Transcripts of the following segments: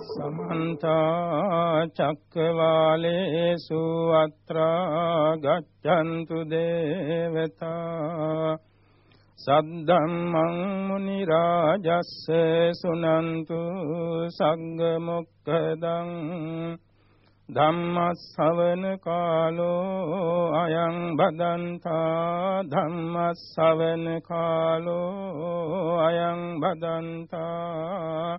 සමන්ත චක්කවාලේසු අත්‍රා ගච්ඡන්තු දේවතා සද්දම්මං මුනි රාජස්ස සුනන්තු සංග මොක්ඛදං ධම්මස්සවන කාලෝ අයං බදන්තා ධම්මස්සවන කාලෝ අයං බදන්තා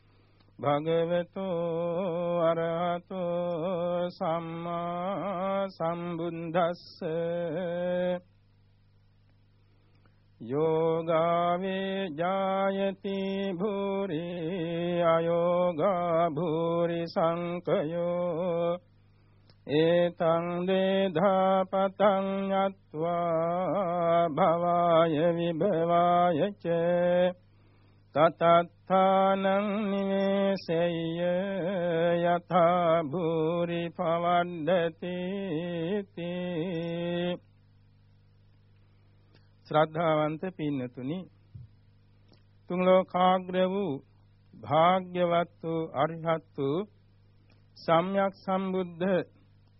භගවතු අරහතෝ සම්මා සම්බුද්දස්සේ යෝගාවේ ජායති භූරි අයෝගා භූරි සංකයෝ ඒතං දේධාපතං යත්වා භවාය විභවාය ච තතත්ථානං නිවේසෙය්‍ය යථා භූරි පවද්දති තී. ශ්‍රද්ධාවන්ත පින්නතුනි තුන් ලෝකාග්‍ර වූ භාග්‍යවත් වූ අරිහත් වූ සම්්‍යක් සම්බුද්ධ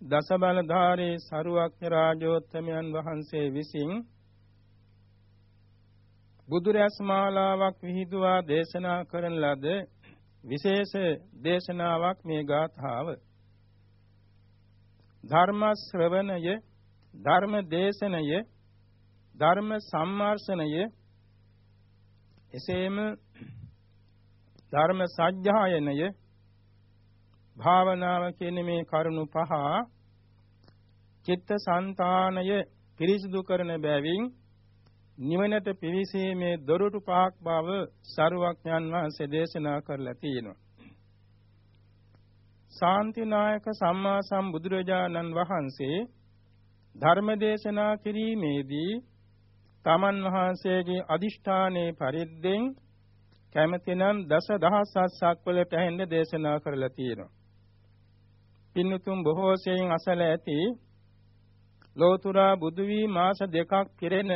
දස බලධාරී සරුවක්ඥ රාජෝත්තමයන් වහන්සේ විසින් බුදුරැස් මාලාවක් විහිදුවා දේශනා කරන ලද විශේෂ දේශනාවක් මේ ගාථාව. ධර්ම ශ්‍රවණය ධර්ම දේශනය ධර්ම සම්මාර්ෂණය එසේම ධර්ම සත්‍යයනය භාවනාව කියන මේ කරුණු පහ චිත්ත සංතානය පිරිසිදු කරන බැවින් නිවනට පිවිසීමේ දොරටු පහක් බව සරුවක්ඥන් වහන්සේ දේශනා කරලා තියෙනවා. ශාන්තිනායක සම්මා සම්බුදුරජාණන් වහන්සේ ධර්ම දේශනා කිරීමේදී තමන් වහන්සේගේ අදිෂ්ඨානයේ පරිද්දෙන් කැමැතිනම් දස දහසක් වලට ඇහෙන්න දේශනා කරලා තියෙනවා. පින්තුම් බොහෝ සෙයින් අසල ඇති ලෝතුරා බුදු වී මාස දෙකක් පිරෙන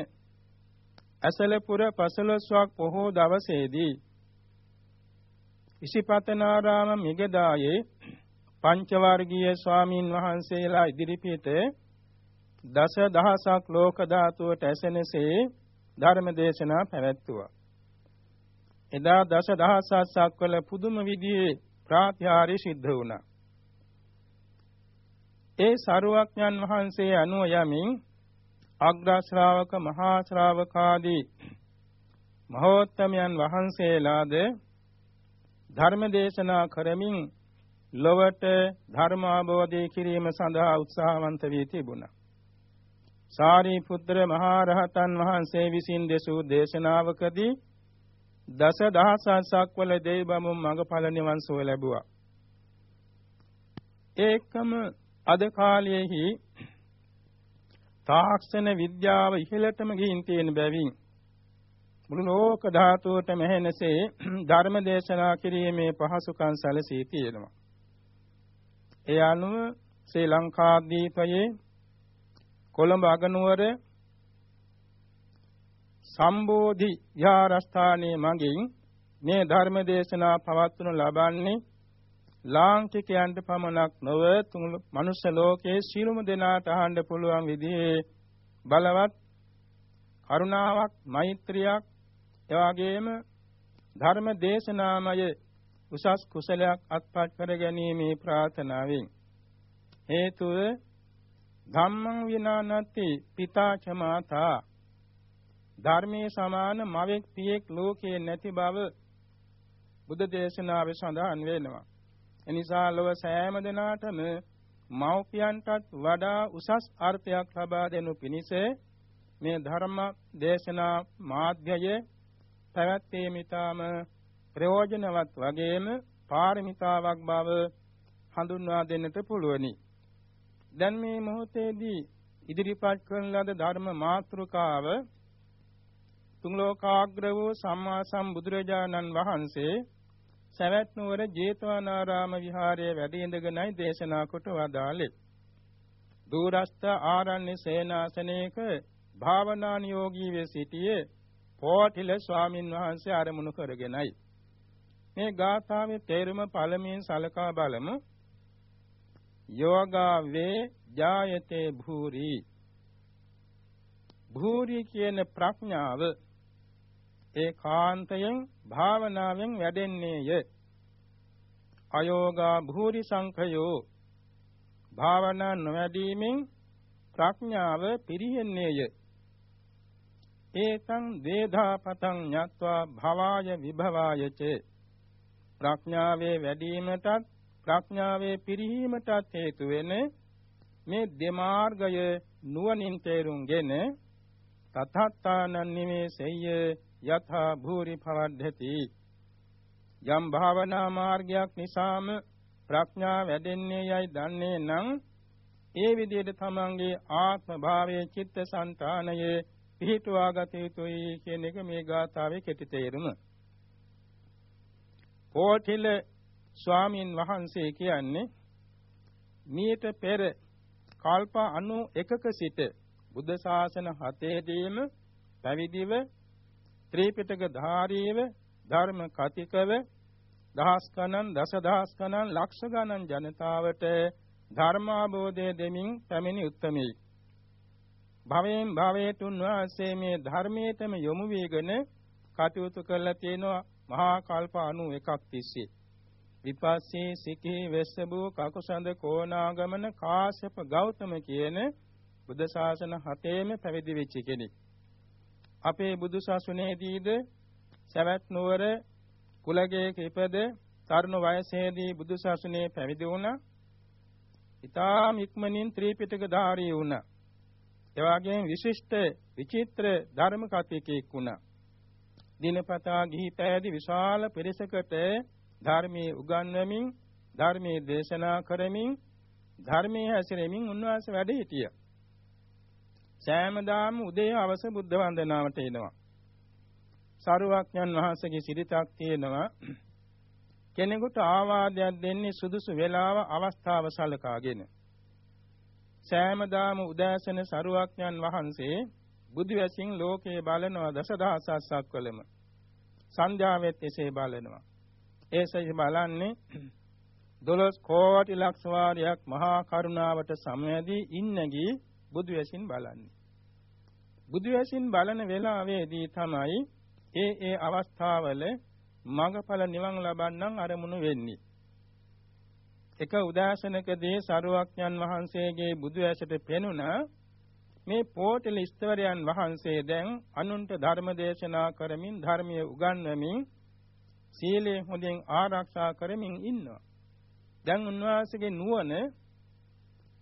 ඇසලපුර පසළොස්වක් පොහෝ දවසේදී ඉසිපතනාරාම මිගදායේ පංචවර්ගීය ස්වාමින් වහන්සේලා ඉදිරිපිට දස දහසක් ලෝක ධාතුවට ඇසෙනසේ ධර්ම දේශනා පැවැත්තුවා. එදා දස දහසක් වල පුදුම විදිහේ ප්‍රාත්‍යාරි සිද්ධ වුණා. ඒ සරුවක්ඥන් වහන්සේ අනුව යමින් අග්‍ර ශ්‍රාවක මහා ශ්‍රාවකාදී මහෝත්තමයන් වහන්සේලාද ධර්ම දේශනා කරමින් ලොවට ධර්ම අවබෝධය කිරීම සඳහා උත්සාහවන්ත වී තිබුණා. සාරිපුත්‍ර මහා රහතන් වහන්සේ විසින් දෙසූ දේශනාවකදී දස දහසක් වල දෙවිබඹුන් මඟඵල නිවන් සුව ලැබුවා. ඒකම අද කාලයේහි තාක්ෂණ විද්‍යාව ඉහළටම ගිහින් තියෙන බැවින් මුළු ලෝක ධාතුවටම හැෙනසේ ධර්ම දේශනා කිරීමේ පහසුකම් සැලසී තියෙනවා. ඒ අනුව ශ්‍රී ලංකාද්වීපයේ කොළඹ අගනුවර සම්බෝධි විහාරස්ථානයේ මගින් මේ ධර්ම දේශනා පවත්වනු ලබන්නේ ලාංකිකයන්ට පමණක් නොව මනුෂ්‍ය ලෝකයේ සියලුම දෙනාට අහන්න පුළුවන් විදිහේ බලවත් කරුණාවක් මෛත්‍රියක් එවාගෙම ධර්ම දේශනාමය උසස් කුසලයක් අත්පත් කර ගැනීමේ ප්‍රාර්ථනාවෙන්. හේතුව ධම්මං විනානති පිතාච මාතා. ධර්මයේ සමාන මවෙක් පියෙක් ලෝකේ නැති බව බුද්ධ දේශනාවේ සඳහන් වෙනවා. එනිසා ලොව සෑම දිනාටම මව්පියන්ටත් වඩා උසස් අර්ථයක් ලබා දෙනු පිණිස මේ ධර්ම දේශනා මාධ්‍යය පැවැත්වීම ඉතාම ප්‍රයෝජනවත් වගේම පාරමිතාවක් බව හඳුන්වා දෙන්නට පුළුවනි. දැන් මේ මොහොතේදී ඉදිරිපත් කරන ලද ධර්ම මාතෘකාව තුන් ලෝකාග්‍ර වූ සම්මා සම්බුදුරජාණන් වහන්සේ සවැත් නුවර ජේතවනාරාම විහාරයේ වැඩ ඉඳගෙනයි දේශනා කොට වදාළේ. දුරස්ත ආරණ්‍ය සේනාසනයක භාවනා නියෝගී වේ සිටියේ පෝටිල ස්වාමින් වහන්සේ ආරමුණු කරගෙනයි. මේ ගාථාවේ තේරුම පළමුවෙන් සලකා බලමු. යෝගා වේ ජායතේ භූරි භූරි කියන ප්‍රඥාව ඒකාන්තයෙන් භාවනාවෙන් වැඩෙන්නේය. අයෝගා භූරි සංඛයෝ. භාවනා නොවැඩීමෙන් ප්‍රඥාව පිරිහෙන්නේය. ඒතං වේධාපතං ඤත්වා භවාය විභවායච. ප්‍රඥාවේ වැඩිවීමටත් ප්‍රඥාවේ පිරිහීමටත් හේතු වෙන මේ දෙමාර්ගය නුවණින් තේරුම්ගෙන තථාත්තානං නිමේසෙය්‍ය යථා භූරි භවද්ධති යම් භාවනා මාර්ගයක් නිසාම ප්‍රඥා වැඩෙන්නේ යයි දන්නේ නම් ඒ විදිහට තමන්ගේ ආත්ම භාවයේ චිත්ත සංතානයේ පිහිටුවා ගත යුතුයි කියන එක මේ ගාථාවේ කෙටි තේරුම. පෝඨිල ස්වාමින් වහන්සේ කියන්නේ මීට පෙර කල්ප 91ක සිට බුද්ධ ශාසන හතේදීම පැවිදිව ත්‍රිපිටක ධාරීව ධර්ම කතිකව දහස් ගණන් දසදහස් ගණන් ලක්ෂ ගණන් ජනතාවට ධර්මාබෝධය දෙමින් පැමිණි උත්තමී භවයෙන් භවයට උන්වහන්සේ මේ ධර්මයටම යොමු වීගෙන කටයුතු කරලා තියෙනවා මහා කල්ප 91ක් තිස්සේ විපස්සී සිකී වෙස්සබු කකුසඳ කෝණාගමන කාශ්‍යප ගෞතම කියන බුද්ධ ශාසන හතේම පැවිදි වෙච්ච කෙනෙක්. අපේ බුදු ශාසනයේදීද සවැත් නුවර කුලගේ කිපද තරුණ වයසේදී බුදු ශාසනයේ පැවිදි වුණා. ඊටාම් ඉක්මනින් ත්‍රිපිටක ධාරී වුණා. එවාගෙන් විශිෂ්ට විචිත්‍ර ධර්ම කතිකෙක් වුණා. දිනපතා ගිහි පැහැදි විශාල පිරිසකට ධර්මයේ උගන්වමින් ධර්මයේ දේශනා කරමින් ධර්මයේ හැසිරෙමින් උන්වහන්සේ වැඩ සිටියා. සෑමදාම උදේ අවස බුද්ධ වන්දනාවට එනවා. සරුවක්ඥන් වහන්සේගේ සිරිතක් තියෙනවා. කෙනෙකුට ආවාදයක් දෙන්නේ සුදුසු වේලාව අවස්ථාව සලකාගෙන. සෑමදාම උදෑසන සරුවක්ඥන් වහන්සේ බුදු වැසින් ලෝකේ බලනවා දසදහසක් වලම. සංධ්‍යාවෙත් එසේ බලනවා. ඒසයි බලන්නේ 12 කෝටි ලක්ෂ වාරයක් මහා කරුණාවට සමවැදී ඉන්නගී බුදු වැසින් බලන්නේ. බුදු වැසින් බලන වෙලාවේදී තමයි ඒ ඒ අවස්ථාවල මඟඵල නිවන් ලබන්නම් අරමුණු වෙන්නේ. එක උදාසනකදී සරුවක්ඥන් වහන්සේගේ බුදු ඇසට පෙනුණා මේ පෝටල ස්තවරයන් වහන්සේ දැන් අනුන්ට ධර්ම දේශනා කරමින් ධර්මයේ උගන්වමින් සීලය හොඳින් ආරක්ෂා කරමින් ඉන්නවා. දැන් උන්වහන්සේගේ නුවණ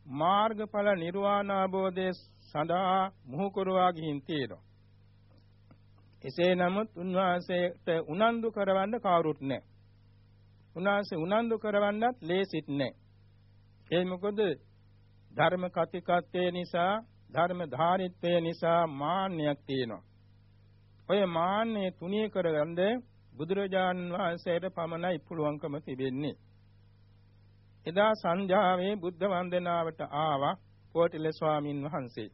මාර්ගඵල නිර්වාණ අවබෝධය සඳහා මුහු කරවා ගින් තියෙනවා. එසේ නමුත් උන්වහන්සේට උනන්දු කරවන්න කවුරුත් නැහැ. උන්වහන්සේ උනන්දු කරවන්නත් ලේසිත් නැහැ. ඒ මොකද ධර්ම කතිකත්වය නිසා ධර්ම ධාරිත්වය නිසා මාන්නයක් තියෙනවා. ඔය මාන්නය තුනී කරගන්න බුදුරජාණන් වහන්සේට පමණයි පුළුවන්කම තිබෙන්නේ. එදා සංඝයාවේ බුද්ධ වන්දනාවට ආවා කෝටිල ස්වාමින් වහන්සේ.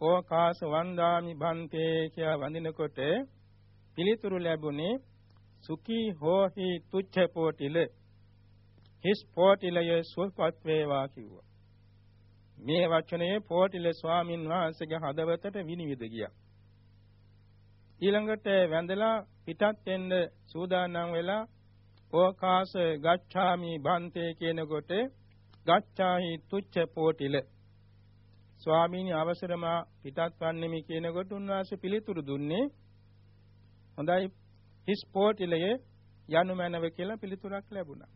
ඕකාස වන්දාමි භන්තේ කියා වඳිනකොට පිළිතුරු ලැබුණේ සුඛී හෝහි තුච්ඡ පෝටිල හිස් පෝටිලය සුවපත් වේවා කිව්වා. මේ වචනේ පෝටිල ස්වාමින් වහන්සේගේ හදවතට විනිවිද ගියා. ඊළඟට වැඳලා පිටත් වෙන්න සූදානම් වෙලා ඕකාස ගච්ඡාමි බන්තේ කියනකොට ගච්ඡාහි තුච්ඡ පෝටිල ස්වාමීනි අවසරම පිටත් වන්නෙමි කියනකොට උන්වහන්සේ පිළිතුරු දුන්නේ හොඳයි හිස් පෝටිලයේ යනු මැනව කියලා පිළිතුරක් ලැබුණා.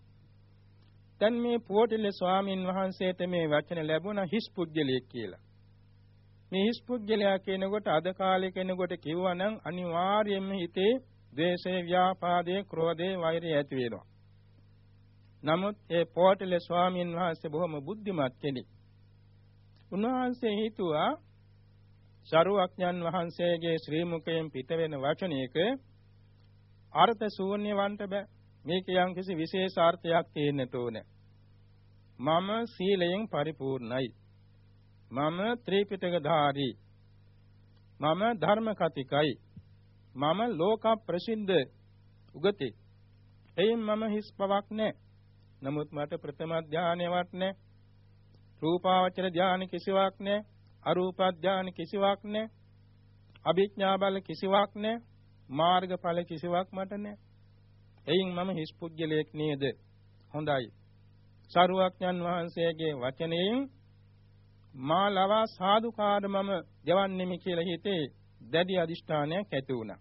දැන් මේ පෝටිල ස්වාමින් වහන්සේට මේ වචන ලැබුණා හිස් පුජ්‍යලියෙක් කියලා. මේ හිස් පුජ්‍යලයා කියනකොට අද කාලේ කෙනෙකුට කිව්වනම් අනිවාර්යයෙන්ම හිතේ ද්වේෂය, ව්‍යාපාදයේ, ක්‍රෝධයේ, වෛරය ඇති වෙනවා. නමුත් ඒ පොටල ස්වාමීන් වහන්සේ බොහොම බුද්ධිමත් කෙනෙක්. උන්වහන්සේ හිතුවා ශරුවක්ඥන් වහන්සේගේ ශ්‍රී මුඛයෙන් පිට වෙන වචනයක අර්ථ ශූන්‍ය වන්ට බෑ. මේක යම් කිසි විශේෂ අර්ථයක් තියෙන්නට ඕනේ. මම සීලයෙන් පරිපූර්ණයි. මම ත්‍රිපිටකධාරී. මම ධර්ම කතිකයි. මම ලෝක ප්‍රසිද්ධ උගතෙක්. එයින් මම හිස් බවක් නැහැ. නමුත් මට ප්‍රථම ධානයවත් නැහැ. රූපාවචර ධානය කිසිවක් නැහැ. අරූප ධානය කිසිවක් නැහැ. අභිඥා බල කිසිවක් නැහැ. මාර්ගඵල කිසිවක් මට නැහැ. එයින් මම හිස් පුජ්‍යලයක් නේද? හොඳයි. සරුවක්ඥන් වහන්සේගේ වචනයෙන් මා ලවා සාදුකාර මම දෙවන්නෙමි කියලා හිතේ දැඩි අදිෂ්ඨානයක් ඇති වුණා.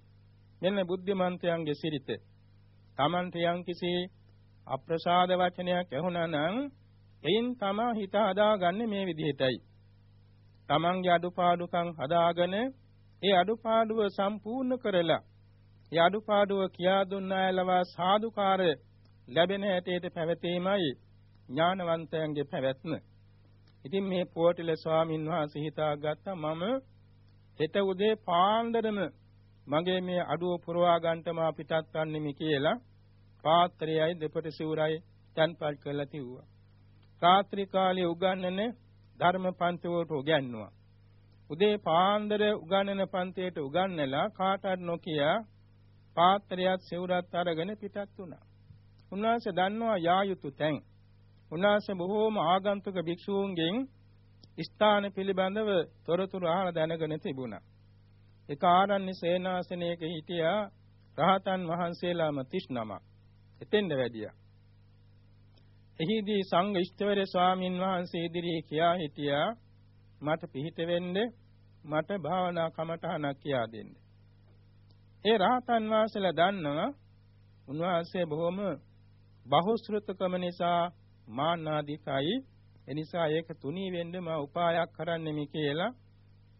මෙන්න බුද්ධිමන්තයන්ගේ සිරිත. Tamante යම්කිසි අප්‍රසාද වචනයක් ඇහුණා නම් එයින් තමා හිත හදාගන්නේ මේ විදිහටයි. තමන්ගේ අඩුපාඩුකම් හදාගෙන ඒ අඩුපාඩුව සම්පූර්ණ කරලා ඒ අඩුපාඩුව කියා දුන්නායලවා සාදුකාර ලැබෙන හැටියට පැවතීමයි ඥානවන්තයන්ගේ පැවැත්ම. ඉතින් මේ පොටිල ස්වාමින් වහන්සේ හිතාගත්තා මම හෙට උදේ පාන්දරම මගේ මේ අඩුව පුරවා ගන්නට මා පිටත් වන්නෙමි කියලා පාත්‍රයයි දෙපට සිවුරයි තන්පත් කරලා තිව්වා. රාත්‍රී කාලයේ උගන්වන ධර්ම පන්තිවලට උගන්වුවා. උදේ පාන්දර උගන්වන පන්තියට උගන්වලා කාටවත් නොකිය පාත්‍රයත් සිවුරත් අරගෙන පිටත් වුණා. උන්වහන්සේ දන්නවා යා යුතු තැන්. උන්වහන්සේ බොහෝම ආගන්තුක භික්ෂූන්ගෙන් ස්ථාන පිළිබඳව තොරතුරු අහලා දැනගෙන තිබුණා. එක ආරණ්‍ය සේනාසනයක හිටියා රහතන් වහන්සේලාම 39ක්. එතෙන්ද වැඩියා. එහිදී සංඝ ඉෂ්ඨවර ස්වාමින් වහන්සේ ඉදිරියේ කියා හිටියා මට පිහිට වෙන්න මට භාවනා කමටහනක් කියා දෙන්න. ඒ රහතන් වහන්සේලා දන්නවා උන්වහන්සේ බොහොම බහුශෘතකම නිසා මාන්නාදිකයි එනිසා ඒක තුනී වෙන්න මා උපායක් කරන්නෙමි කියලා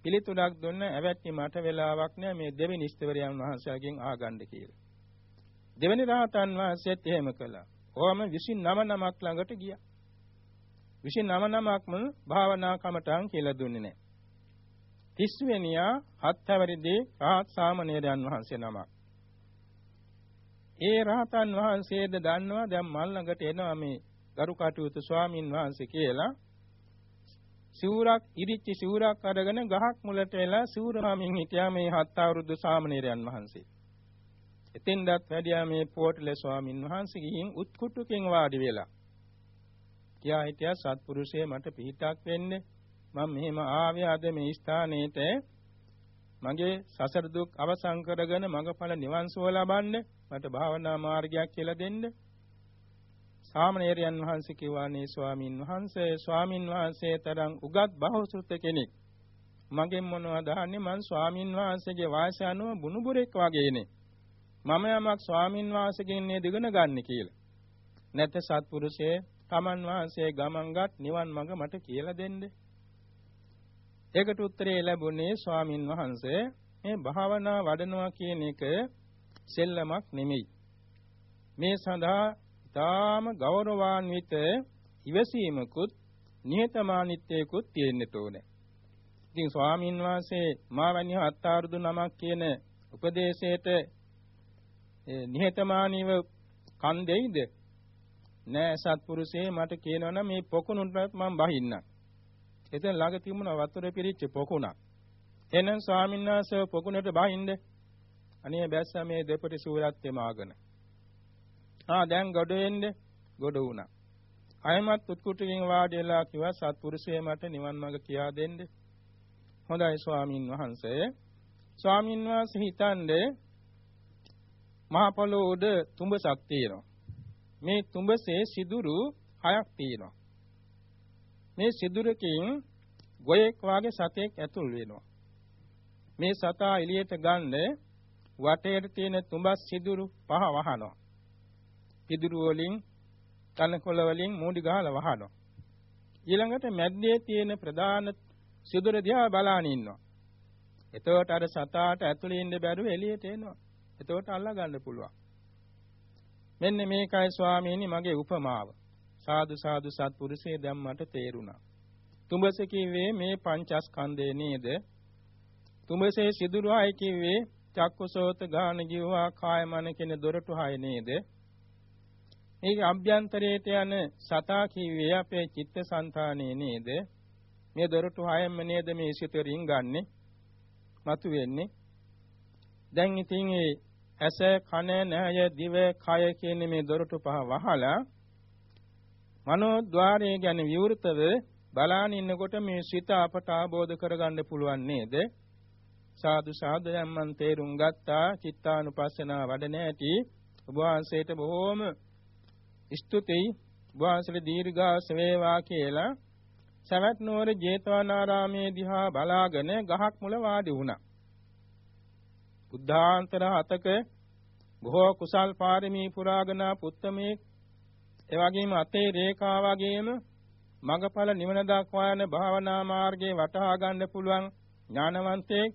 පිළිතුරක් දුන්න ඇවැත්නි මට වෙලාවක් නෑ මේ දෙවෙනි ඉස්තවරයන් වහන්සේගෙන් ආගන්න කියලා. දෙවෙනි රහතන් වහන්සේත් එහෙම කළා. ඕම 29 නමක් ළඟට ගියා. 29 නමක්ම භාවනා කමටහන් කියලා දුන්නේ නෑ. 30 වෙනියා හත් හැවිරිදී රහත් සාමණේරයන් වහන්සේ නමක්. ඒ රහතන් වහන්සේද දන්නවා දැන් මල් ළඟට එනවා මේ ගරු කටයුතු ස්වාමින් වහන්සේ කියලා සිවුරක් ඉරිච්ච සිවුරක් අරගෙන ගහක් මුලට එලා සිවුරමින් හිටියා මේ හත් අවුරුදු සාමණේරයන් වහන්සේ. එතෙන්දත් වැඩියා මේ පොට්ටල ස්වාමින් වහන්සේ ගිහින් උත්කුටුකින් වාඩි වෙලා. කියා හිටියා සත්පුරුෂය මට පිහිටක් වෙන්නේ. මම මෙහෙම ආවේ අද මේ ස්ථානෙට මගේ සසර දුක් අවසන් කරගෙන මඟඵල නිවන් සුව ලබන්න. මට භාවනා මාර්ගයක් කියලා දෙන්න. සාමණේරයන් වහන්සේ කිව්වානේ ස්වාමින් වහන්සේ ස්වාමින් වහන්සේ තරම් උගත් බහුසුත කෙනෙක්. මගෙන් මොනවද අහන්නේ? මං ස්වාමින් වහන්සේගේ වාසය අනුව බුනුබුරෙක් වගේනේ. මම යමක් ස්වාමින් වහන්සේගෙන් නේද ඉගෙන ගන්න කියලා. නැත සත්පුරුෂයේ තමන් වහන්සේ ගමන්ගත් නිවන් මඟ මට කියලා දෙන්න. ඒකට උත්තරේ ලැබුණේ ස්වාමින් වහන්සේ මේ භාවනා වඩනවා කියන එක සෙල්ලමක් නෙමෙයි. මේ සඳහා ඊටාම ගෞරවාන්විත ඉවසීමකුත් නිහතමානීත්වයකුත් තියෙන්න ඕනේ. ඉතින් ස්වාමීන් වහන්සේ මා වැනි හත් අවුරුදු නමක් කියන උපදේශයට නිහතමානීව කන් දෙයිද? නෑ සත්පුරුෂේ මට කියනවනම් මේ පොකුණුට මම බහින්නම්. එතන ළඟ තිබුණ වතුර පිරිච්ච පොකුණක්. එහෙනම් ස්වාමීන් වහන්සේ පොකුණට බහින්ද? අනේ බැස්සා මේ දෙපටි සූරත් එමාගෙන. ආ දැන් ගොඩ වෙන්න ගොඩ වුණා. අයමත් උත්කුටින් වාඩිලා කිව්වා සත්පුරුෂය මට නිවන් මඟ කියා දෙන්න. හොඳයි ස්වාමින් වහන්සේ. ස්වාමින් වහන්සේ හිතන්නේ මහ පොළොව උඩ තුඹසක් තියෙනවා. මේ තුඹසේ සිදුරු හයක් තියෙනවා. මේ සිදුරකින් ගොයෙක් වාගේ සතෙක් ඇතුල් වෙනවා. මේ සතා එළියට ගන්න වටේට තියෙන තුඹස් සිදුරු පහ වහනවා. පිදුරු වලින් තනකොළ වලින් මූඩි ගහලා වහනවා. ඊළඟට මැද්දේ තියෙන ප්‍රධාන සිදුර දිහා බලාගෙන ඉන්නවා. එතකොට අර සතාට ඇතුලේ ඉන්න බැරුව එළියට එනවා. එතකොට අල්ලා ගන්න පුළුවන්. මෙන්න මේකයි ස්වාමීනි මගේ උපමාව. සාදු සාදු සත්පුරුෂේ දැන් මට තේරුණා. තුඹස කිව්වේ මේ පංචස්කන්ධය නේද? තුඹසේ සිදුරුවයි කිව්වේ චක්කුසෝත ගාන ජීවා කාය මන කියන දොරටු හය නේද? මේ අභ්‍යන්තරයට යන සතා කිව්වේ අපේ චිත්තසංතානයේ නේද? මේ දොරටු හයෙන්ම නේද මේ සිතරින් ගන්නෙ? මතු වෙන්නේ. දැන් ඉතින් ඒ ඇස කන නහය දිව කය කියන මේ දොරටු පහ වහලා මනෝද්වාරය ගැන විවෘතව බලාන ඉන්නකොට මේ සිත අපට ආબોධ කරගන්න පුළුවන් නේද? සාදු සාදු දැන් මන් තේරුම් ගත්තා චිත්තානුපස්සනා වඩන ඇති ඔබ වහන්සේට බොහෝම ස්තුතියි ඔබ වහන්සේට දීර්ඝාස වේවා කියලා සවැත් නුවර ජේතවනාරාමේ දිහා බලාගෙන ගහක් මුල වාඩි වුණා. බුද්ධාන්තර හතක බොහෝ කුසල් පාරමී පුරාගෙන පුත්තමේ එවැගේම අතේ රේඛා වගේම මගඵල නිවන දක්වා යන භාවනා මාර්ගයේ වටහා ගන්න පුළුවන් ඥානවන්තයෙක්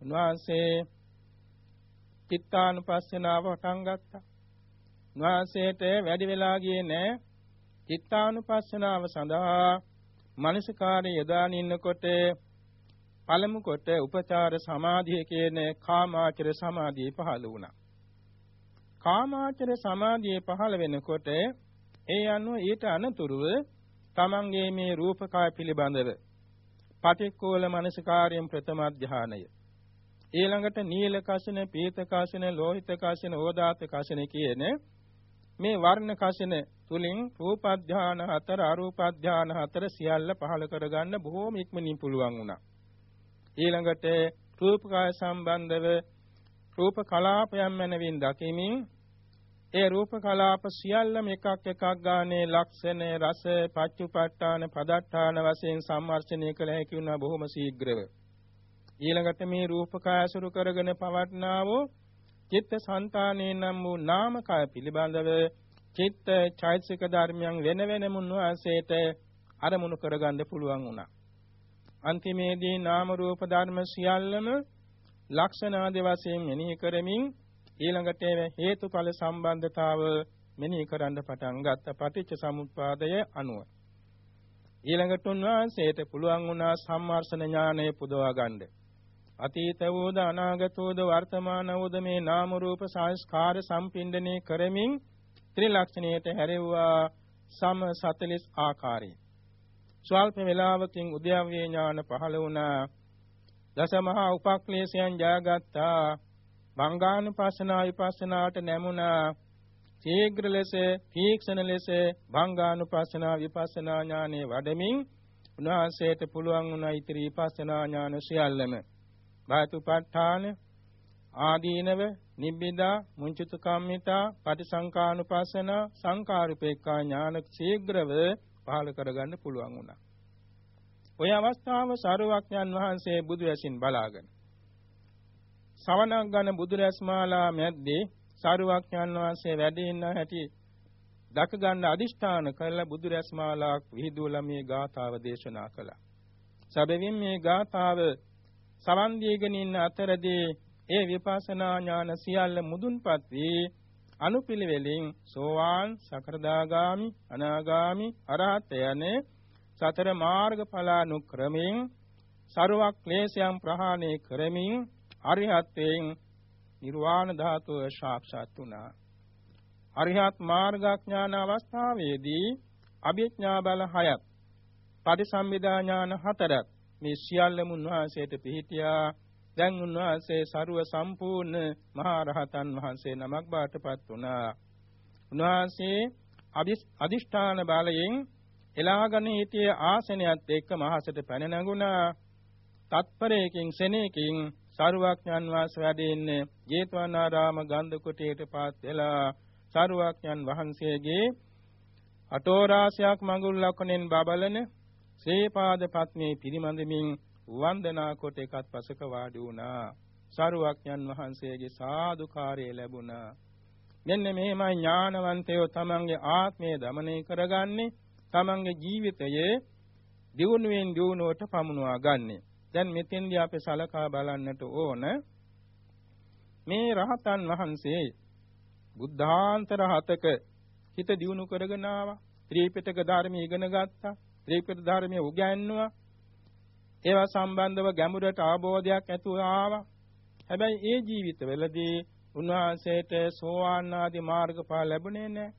උන්වහන්සේ චිත්තානුපස්සනාව පටන් ගත්තා. උන්වහන්සේට වැඩි වෙලා ගියේ නැහැ. චිත්තානුපස්සනාව සඳහා මනසකාරය යොදාගෙන ඉන්නකොට පළමු කොට උපචාර සමාධිය කියන කාමාචර සමාධිය පහළ වුණා. කාමාචර සමාධිය පහළ වෙනකොට ඒ අනුව ඊට අනතුරුව තමන්ගේ මේ රූපකය පිළිබඳව පටික්කෝල මනසකාරයෙන් ප්‍රථම ධානය ඊළඟට නීල කසින පීත කසින ලෝහිත කසින ඕදාත කසින කියන මේ වර්ණ කසින තුලින් රූප ධාන හතර අරූප ධාන හතර සියල්ල පහල කරගන්න බොහෝම ඉක්මනින් පුළුවන් වුණා ඊළඟට රූපකය සම්බන්ධව රූප කලාපයන් මනවින් දකිමින් ඒ රූප කලාප සියල්ලම එකක් එකක් ගානේ ලක්ෂණ රස පච්චුපට්ඨාන පදට්ඨාන වශයෙන් සම්මර්ෂණය කළ හැකි වුණා බොහොම ශීඝ්‍රව. ඊළඟට මේ රූපකය අසුරු කරගෙන පවට්නා වූ චිත්ත සංතානේ නම් වූ නාමකය පිළිබඳව චිත්ත චෛතසික ධර්මයන් වෙන වෙනම උන්වහන්සේට අරමුණු කරගන්න පුළුවන් වුණා. අන්තිමේදී නාම රූප ධර්ම සියල්ලම ලක්ෂණාදී වශයෙන් මෙනෙහි කරමින් ඊළඟට හේතුඵල සම්බන්ධතාව මෙනෙහි කරන්න පටන් ගත්ත පටිච්ච සමුප්පාදය අනුව ඊළඟට උන්වහන්සේට පුළුවන් වුණා සම්මාර්ෂණ ඥානය පුදවා ගන්න. අතීත වූද අනාගත වූද වර්තමාන වූද මේ නාම රූප සංස්කාර සම්පින්දණය කරමින් ත්‍රිලක්ෂණයට හැරෙව්වා සම 40 ආකාරයෙන්. ස්වල්ප වේලාවකින් උද්‍යව්‍ය ඥාන පහළ වුණා. දසමහා උපක්ලේශයන් ජයගත්තා. භංගානුපස්සනා විපස්සනාට නැමුණා ශීඝ්‍ර ලෙස තීක්ෂණ ලෙස භංගානුපස්සනා විපස්සනා ඥානෙ වඩමින් උන්වහන්සේට පුළුවන් වුණා ඉතිරි විපස්සනා ඥාන සියල්ලම බාතුපත්ඨාන ආදීනව නිබ්බිදා මුංචිත කම්මිතා පටිසංකානුපස්සන සංකාරුපේක්ඛා ඥාන ශීඝ්‍රව පහල කරගන්න පුළුවන් වුණා. ඔය අවස්ථාව සාරවත්යන් වහන්සේ බුදු ඇසින් බලාගෙන සවනක් ගන්න බුදුරැස්මාලා මැද්දේ සාරුවක්ඥාන් වහන්සේ වැඩ ඉන්න හැටි දක ගන්න අදිෂ්ඨාන කරලා බුදුරැස්මාලාක් විහිදුවලා මේ ගාථාව දේශනා කළා. සැබවින් මේ ගාථාව සවන් දීගෙන ඉන්න අතරදී ඒ විපස්සනා ඥාන සියල්ල මුදුන්පත් වී අනුපිළිවෙලින් සෝවාන් සකරදාගාමි අනාගාමි අරහත් යන සතර මාර්ගඵලානුක්‍රමයෙන් සරුවක් ක්ලේශයන් ප්‍රහාණය කරමින් අරිහත්යෙන් නිර්වාණ ධාතුව සාක්ෂාත් වුණා. අරිහත් මාර්ගඥාන අවස්ථාවේදී අභිඥා බල හයත් පටිසම්භිදා ඥාන හතරත් මේ සියල්ලම උන්වහන්සේට පිහිටියා. දැන් උන්වහන්සේ ਸਰව සම්පූර්ණ මහා රහතන් වහන්සේ නමක් බාටපත් වුණා. උන්වහන්සේ අදිෂ්ඨාන බලයෙන් එලාගෙන හිටියේ ආසනයත් එක්ක මහසට පැන නැගුණා. තත්පරයකින් සෙනෙකින් සාරුවක්ඥන් වාස වැඩ ඉන්නේ ජේතවනාරාම ගන්ධ කුටියට පාත් වෙලා සාරුවක්ඥන් වහන්සේගේ අටෝරාසයක් මඟුල් ලකුණෙන් බබලන ශ්‍රේපාද පත්මේ පිරිමඳමින් වන්දනා කොට එකත් පසක වාඩි වුණා සාරුවක්ඥන් වහන්සේගේ සාදුකාරය ලැබුණා මෙන්න මෙහෙමයි ඥානවන්තයෝ තමන්ගේ ආත්මය දමනය කරගන්නේ තමන්ගේ ජීවිතයේ දියුණුවෙන් දියුණුවට පමුණවා ගන්නේ දැන් මෙතෙන්දී අපි සලකා බලන්නට ඕන මේ රහතන් වහන්සේ බුද්ධාන්තර හතක හිත දියුණු කරගෙන ආවා. ත්‍රිපිටක ධර්මයේ ඉගෙන ගත්තා. ත්‍රිපිටක ධර්මයේ උගන්වුවා. ඒවා සම්බන්ධව ගැඹුරට අවබෝධයක් ඇතුව ආවා. හැබැයි ඒ ජීවිතවලදී උන්වහන්සේට සෝවාන් ආදී මාර්ගඵල ලැබුණේ නැහැ.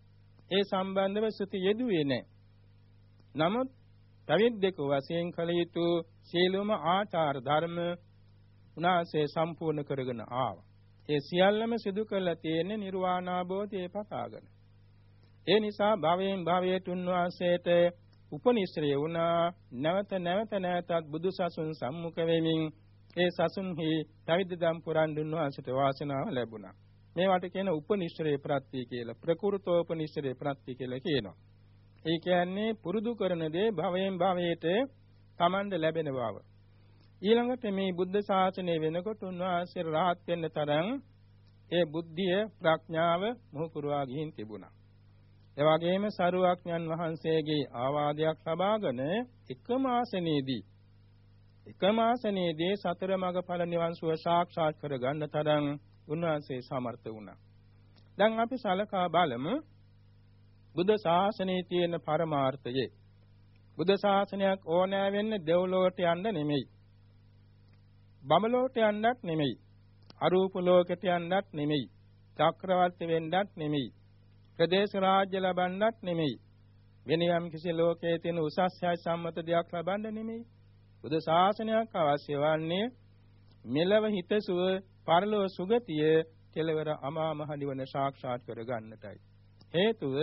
ඒ සම්බන්ධව සුති යෙදුවේ නැහැ. නමුත් පැවිද්දක වශයෙන් කළ යුතු සීලම ආචාර ධර්ම උන්වහන්සේ සම්පූර්ණ කරගෙන ආවා. ඒ සියල්ලම සිදු කරලා තියෙන්නේ නිර්වාණ අවබෝධයේ පතාගෙන. ඒ නිසා භවයෙන් භවයට උන්වහන්සේට උපනිශ්‍රය වුණා නැවත නැවත නැවතත් බුදුසසුන් සම්මුඛ වෙමින් ඒ සසුන්හි පැවිදිදම් පුරන් උන්වහන්සේට වාසනාව ලැබුණා. මේවට කියන උපනිශ්‍රේ ප්‍රත්‍ය කියලා ප්‍රකෘතෝපනිශ්‍රේ ප්‍රත්‍ය කියලා කියනවා. ඒ කියන්නේ පුරුදු කරන දේ භවයෙන් භවයට Tamand ලැබෙන බව. ඊළඟට මේ බුද්ධ ශාසනය වෙනකොට උන්වහන්සේ රහත් වෙන්න තරම් ඒ බුද්ධිය ප්‍රඥාව මොහු කරවා ගිහින් තිබුණා. ඒ වගේම සරුවක්ඥන් වහන්සේගේ ආවාදයක් ලබාගෙන එකම ආසනයේදී එකම ආසනයේදී සතර මඟ නිවන් සුව සාක්ෂාත් කර ගන්න තරම් උන්වහන්සේ සමර්ථ වුණා. දැන් අපි සලකා බලමු බුද්ධ ශාසනයේ තියෙන පරමාර්ථය. බුද්ධ ශාසනයක් ඕනෑ වෙන්නේ දෙව්ලොවට යන්න නෙමෙයි. බඹලොවට යන්නත් නෙමෙයි. අරූප ලෝකයට යන්නත් නෙමෙයි. චක්‍රවර්ති වෙන්නත් නෙමෙයි. ප්‍රදේශ රාජ්‍ය ලබන්නත් නෙමෙයි. වෙන යම් කිසි ලෝකයේ තියෙන උසස් සම්මත දෙයක් ලබන්න නෙමෙයි. බුදු ශාසනයක් අවශ්‍ය වන්නේ මෙලව හිතසුව පරලෝ සුගතිය කෙලවර අමා මහ නිවන සාක්ෂාත් කර ගන්නටයි. හේතුව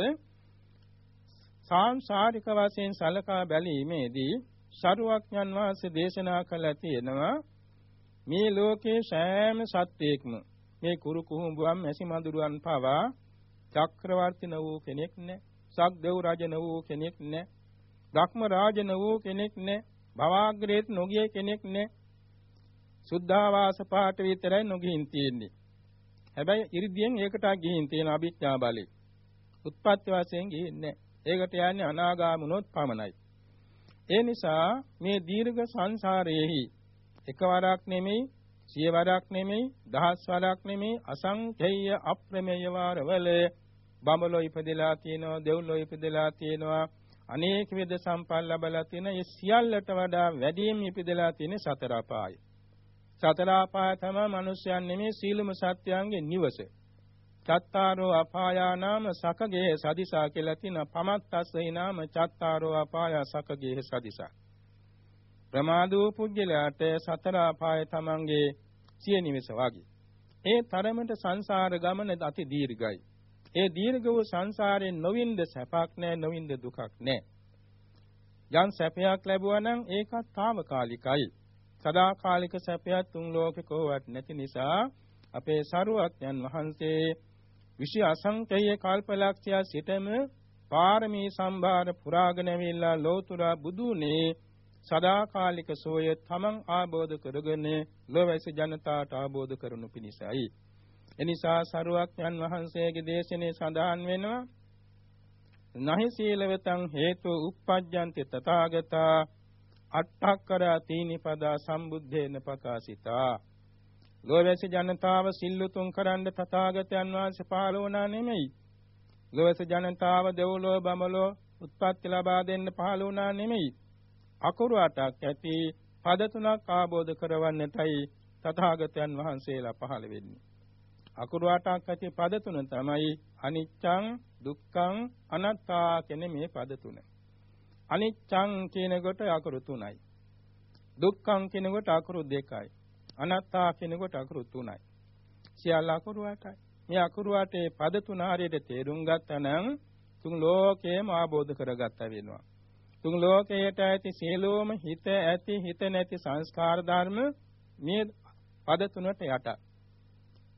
සාංශාරික වශයෙන් සලකා බැලීමේදී ශරුවක්ඥන් වහන්සේ දේශනා කළ තියෙනවා මේ ලෝකේ සෑම සත්‍යයක්ම මේ කුරු කුහුඹුවන් මැසි මඳුරුවන් පවා චක්‍රවර්ති න වූ කෙනෙක් නැහැ. සක්දෙව් රජ න වූ කෙනෙක් නැහැ. ධක්ම රාජ න වූ කෙනෙක් නැහැ. භවග්‍රේත් නොගිය කෙනෙක් නැහැ. සුද්ධාවාස පාට විතරයි නොගින් තියෙන්නේ. හැබැයි 이르දියෙන් ඒකට ගිහින් තියෙන අභිඥා බලය. උත්පත්ති වශයෙන් ගිහින්නේ ඒකට යන්නේ අනාගාමුනොත් පමණයි. ඒ නිසා මේ දීර්ඝ සංසාරයේහි එකවරක් නෙමෙයි සිය වරක් නෙමෙයි දහස් වරක් නෙමෙයි අසංඛේය අප්‍රමේය වාරවල බඹලෝ ඉපදලා තියෙනවා දෙව්ලෝ ඉපදලා තියෙනවා අනේක විද සම්පල් ලැබලා තියෙන ඒ සියල්ලට වඩා වැඩිම ඉපදලා තියෙන සතර අපාය. සතර අපාය තමයි මිනිස්යන් නෙමෙයි සීලම සත්‍යයන්ගේ නිවස. චත්තාරෝ අපායානාම සකගේ සදිසා කියලා තියෙන පමත්තස්සයි නාම චත්තාරෝ අපාය සකගේ සදිසා. ප්‍රමාදෝ පුජ්‍යලයට සතර අපාය තමන්ගේ සිය නිවස වගේ. ඒ තරමට සංසාර ගමන අති දීර්ඝයි. ඒ දීර්ඝ වූ සංසාරයෙන් නොවින්ද සැපක් නැහැ නොවින්ද දුකක් නැහැ. යම් සැපයක් ලැබුවා නම් ඒකත් తాවකාලිකයි. සදාකාලික සැපයක් තුන් ලෝකකවත් නැති නිසා අපේ සරුවක්යන් වහන්සේ විශි අසංකේය කල්පලක්ෂය සිටම පාරමී සම්භාර පුරාගෙන ඇවිල්ලා ලෝතුරා බුදුනේ සදාකාලික සෝය තමන් ආબોධ කරගෙන ලෝවැසි ජනතාවට ආબોධ කරනු පිණිසයි. එනිසා සරුවක්යන් වහන්සේගේ දේශනේ සඳහන් වෙනවා නහි සීලවතං හේතු uppajjanti තථාගතා අට්ඨක්කරා තීනිපදා සම්බුද්ධේන පකාසිතා ලෝවැසි ජනතාව සිල්ලුතුන් කරන්න තථාගතයන් වහන්සේ පහළ වුණා නෙමෙයි. ලෝවැසි ජනතාව දෙව්ලොව බඹලොව උත්පත්ති ලබා දෙන්න පහළ වුණා නෙමෙයි. අකුරු අටක් ඇති පද තුනක් ආબોධ කරවන්නටයි තථාගතයන් වහන්සේලා පහළ වෙන්නේ. අකුරු අටක් ඇති පද තුන තමයි අනිච්චං දුක්ඛං අනාත්තා කියන මේ පද තුන. අනිච්චං කියන කොට අකුරු තුනයි. දුක්ඛං කියන කොට අකුරු දෙකයි. අනාත්තා කියන කොට අකුරු තුනයි. සියල්ල අකුරු අටයි. මේ අකුරු අටේ පද තුන හරියට තේරුම් ගත්තා නම් තුන් ලෝකේම ආબોධ කරගත්තා වෙනවා. තුන් ලෝකයට ඇති සියලුම හිත ඇති හිත නැති සංස්කාර ධර්ම මේ පද තුනට යට.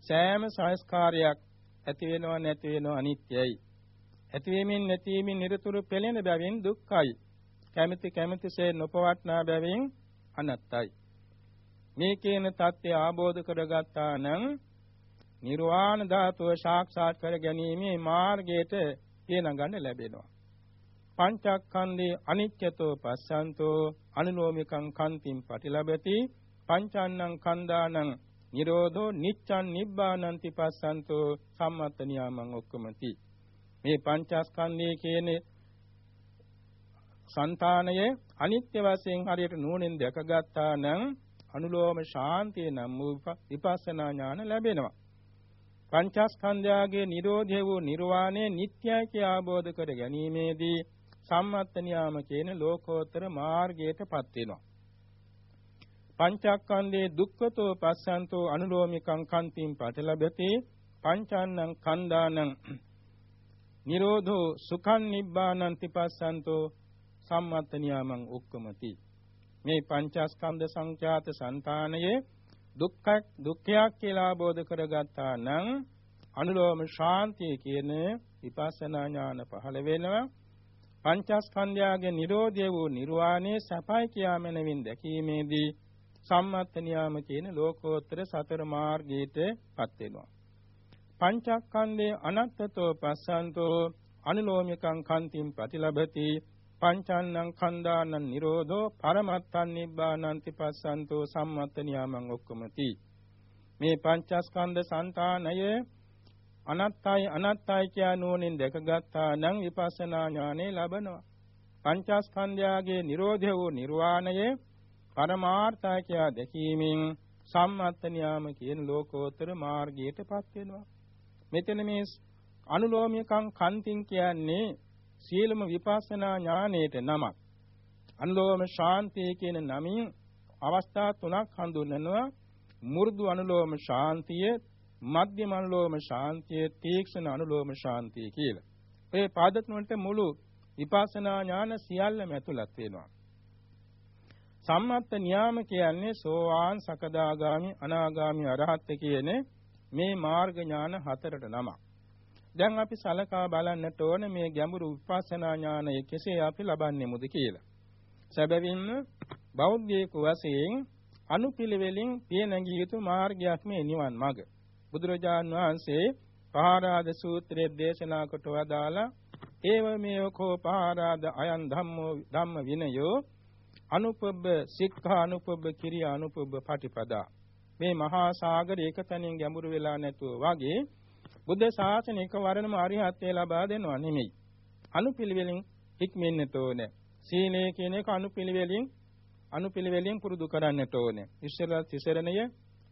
සෑම සංස්කාරයක් ඇති වෙනව නැති වෙනව අනිත්‍යයි. ඇතිවීමෙන් නැතිවීමෙන් නිරතුරු පෙළෙන බැවින් දුක්ඛයි. කැමැති කැමැතිසේ නොපවට්නා බැවින් අනත්තයි. මේ කියන தත්ත්වය ආબોධ කරගත්තා නම් නිර්වාණ ධාතුව සාක්ෂාත් කර ගැනීමේ මාර්ගයට පියනගන්න ලැබෙනවා. පංචක්ඛන්දේ අනිච්චතෝ පස්සන්තෝ අනුලෝමිකං කන්තිම් පටිලබති පංචාන්නං කන්දානං නිරෝධෝ නිච්ඡන් නිබ්බානන්ති පස්සන්තෝ සම්මත නියාමං ඔක්කමති මේ පංචස්කන්ධයේ කියන්නේ సంతානයේ අනිත්‍ය වශයෙන් හරියට නුවණින් දැකගත්තා නම් අනුලෝම ශාන්තිය නම් වූ විපස්සනා ඥාන ලැබෙනවා. පංචස්කන්ධයාගේ Nirodhe වූ නිර්වාණය නිත්‍යයි කිය ආબોධ කර ගැනීමේදී සම්මත්ත නියාම කියන ලෝකෝත්තර මාර්ගයටපත් වෙනවා. පංචස්කන්ධේ දුක්ඛතෝ පස්සන්තෝ අනුලෝමිකං කන්තිං පටලබති. පංචාන්නං කන්දානං නිරෝධෝ සුඛං නිබ්බානං තිපස්සන්තෝ සම්මත්ත නියාමං උක්කමති මේ පංචස්කන්ධ සංඛ්‍යාත సంతානයේ දුක්ඛ දුක්ඛයක් කියලා බෝධ කරගත්තා නම් අනුලෝම ශාන්තිය කියන විපස්සනා ඥාන පහළ වෙනවා. පංචස්කන්ධයාගේ Nirodhe වූ නිර්වාණය සපයි කියාමෙනවින් දැකීමේදී සම්මත්ත නියාම කියන ලෝකෝත්තර සතර මාර්ගයටපත් වෙනවා. පංචස්කන්ධේ අනත්තතෝ පස්සන්තෝ අනුලෝමිකං කන්තිම් ප්‍රතිලබති පංචන්නං කන්දානං නිරෝධෝ පරමත්තං නිබ්බානන්ති පස්සන්තෝ සම්මත්ත නියාමං ඔක්කමති. මේ පංචස්කන්ධ సంతානය අනත්තයි අනත්තයි කියා නෝනින් දැකගත්තා නම් විපස්සනා ඥානෙ ලබනවා පංචස්කන්ධයාගේ නිරෝධය වූ නිර්වාණය පරමාර්ථය කියා දැකීමෙන් සම්මත්ත නියාම කියන ලෝකෝත්තර මාර්ගයටපත් වෙනවා මෙතන මේ අනුලෝමිකං කන්තිං කියන්නේ සියලුම විපස්සනා ඥානයේට නමක්. අනුලෝම ශාන්තිය කියන නමින් අවස්ථා තුනක් හඳුන්වනවා. මු르දු අනුලෝම ශාන්තිය, මධ්‍යම අනුලෝම ශාන්තිය, තීක්ෂණ අනුලෝම ශාන්තිය කියලා. මේ පාද තුනට මුළු විපස්සනා ඥාන සියල්ලම ඇතුළත් වෙනවා. සම්මත්ත නියාම කියන්නේ සෝවාන් සකදාගාමි අනාගාමි අරහත් කියන මේ මාර්ග ඥාන හතරට නමක්. දැන් අපි සලකා බලන්නට ඕන මේ ගැඹුරු විපස්සනා ඥානය කෙසේ අපි ලබන්නේමුද කියලා. සැබවින්ම බෞද්ධයෙකු වශයෙන් අනුපිළිවෙලින් පිය නැගිය යුතු මාර්ගයක් මේ නිවන් මඟ. බුදුරජාන් වහන්සේ පහාරාද සූත්‍රයේ දේශනා කොට වදාලා ඒව මේව කෝ පහාරාද අයන් ධම්මෝ ධම්ම විනයෝ අනුපබ්බ සික්ඛා අනුපබ්බ කිරියා අනුපබ්බ පටිපදා මේ මහා සාගරය එක තැනින් ගැඹුරු වෙලා නැතුව වගේ බුද්ධ ශාසනය එකවරම අරිහත්ත්වය ලබා දෙනවා නෙමෙයි. අනුපිළිවෙලින් හික්මෙන්නට ඕනේ. සීලය කියන එක අනුපිළිවෙලින් අනුපිළිවෙලින් පුරුදු කරන්නට ඕනේ. ඉස්සෙල්ලා තිසරණය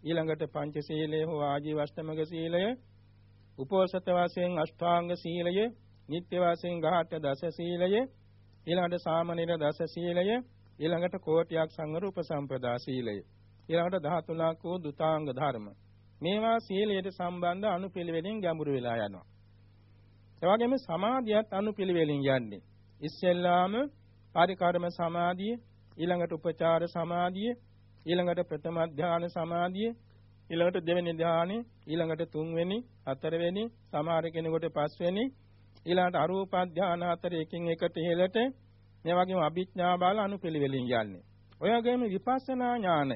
ඊළඟට පංචශීලය හෝ ආජීවෂ්ටමක සීලය උපෝසත වශයෙන් අෂ්ටාංග සීලය නිත්‍ය වශයෙන් ගහට දස සීලය ඊළඟට සාමනීර දස සීලය ඊළඟට කෝටියක් සංවර උපසම්පදා සීලය ඊළඟට 13ක් වූ දුතාංග ධර්ම මේවා සීලයට සම්බන්ධ අනුපිළිවෙලින් ගැඹුරු වෙලා යනවා. ඒ වගේම සමාධියත් අනුපිළිවෙලින් යන්නේ. ඉස්සෙල්ලාම පරිකර්ම සමාධිය, ඊළඟට උපචාර සමාධිය, ඊළඟට ප්‍රථම ධාන සමාධිය, ඊළඟට දෙවෙනි ධානය, ඊළඟට තුන්වෙනි, හතරවෙනි, සමහර කෙනෙකුට පස්වෙනි, ඊළඟට අරූප ධාන හතර එකින් එකට ඉහළට මේ වගේම අභිඥා බල අනුපිළිවෙලින් යන්නේ. ඔය වගේම විපස්සනා ඥාන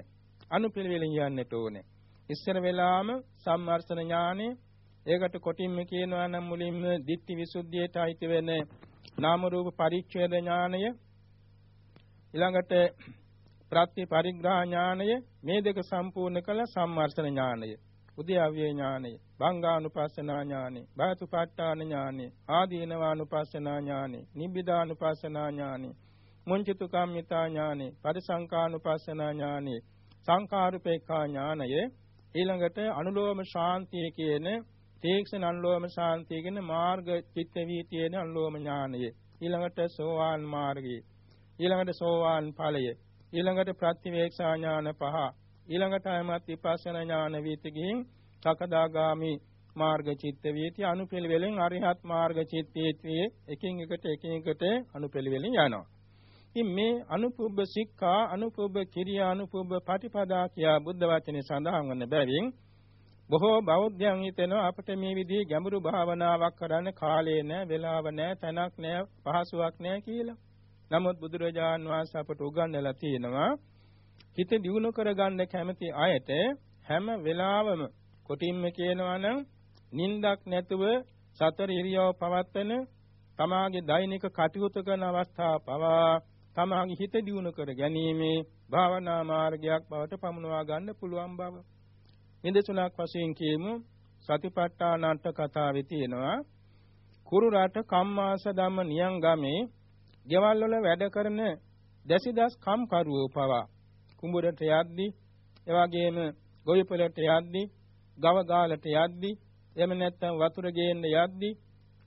අනුපිළිවෙලින් යන්නට ඕනේ. ඉස්සර වෙලාම සම්මර්ෂණ ඥානෙ ඒකට කොටින්ම කියනවා නම් මුලින්ම ditthi visuddhiyට අයිති වෙන නාම රූප පරිච්ඡේද ඥානය ඊළඟට ප්‍රත්‍ය පරිග්‍රහ ඥානය මේ දෙක සම්පූර්ණ කළ සම්මර්ෂණ ඥානය උද්‍යව්‍ය ඥානය බංගානුපස්සනා ඥානය බයතුපට්ඨාන ඥානය ආදීනවානුපස්සනා ඥානය නිබ්බිදානුපස්සනා ඥානය මුංචිතු කම්මිතා ඥානය පරිසංකානුපස්සනා ඥානය සංකාරුපේක්ඛා ඥානය ඊළඟට අනුලෝම ශාන්තිය කියන තීක්ෂණ අනුලෝම ශාන්තිය කියන මාර්ග චිත්ත වීතියේන අනුලෝම ඥානය. ඊළඟට සෝවාන් මාර්ගය. ඊළඟට සෝවාන් ඵලය. ඊළඟට ප්‍රතිවේක්ෂා ඥාන පහ. ඊළඟට අයමත් විපස්සනා ඥාන වීතිගින් සකදාගාමි මාර්ග චිත්ත වීති. අනුපිළිවෙලින් අරිහත් මාර්ග චිත්තේත්වයේ එකින් එකට එකින් එකට අනුපිළිවෙලින් යනවා. ඉතින් මේ අනුපුබ්බ සික්ඛා අනුපුබ්බ කිරියා අනුපුබ්බ පටිපදා කියා බුද්ධ වචනේ සඳහන් වන බැවින් බොහෝ බෞද්ධයන් හිතනවා අපිට මේ විදිහේ ගැඹුරු භාවනාවක් කරන්න කාලය නැහැ, වෙලාව නැහැ, තැනක් නැහැ, පහසුවක් නැහැ කියලා. නමුත් බුදුරජාන් වහන්සේ අපට උගන්වලා තියෙනවා හිත දියුණු කරගන්න කැමති අයට හැම වෙලාවම කොටින්ම කියනවා නම් නින්දක් නැතුව සතර ඉරියව පවත්වන තමාගේ දෛනික කටයුතු කරන අවස්ථාව පවා තමාගේ හිත දියුණු කර ගැනීමේ භාවනා මාර්ගයක් බවට පමුණවා ගන්න පුළුවන් බව. නිදසුනක් වශයෙන් කියමු සතිපට්ඨාන අට කතාවේ තියෙනවා කුරු රට කම්මාස ධම්ම නියං ගමේ ගෙවල් වල වැඩ කරන දැසිදස් කම්කරුවෝ පවා කුඹුරට යද්දී එවාගේම ගොවිපළට යද්දී ගව ගාලට යද්දී එහෙම නැත්නම් වතුර ගේන්න යද්දී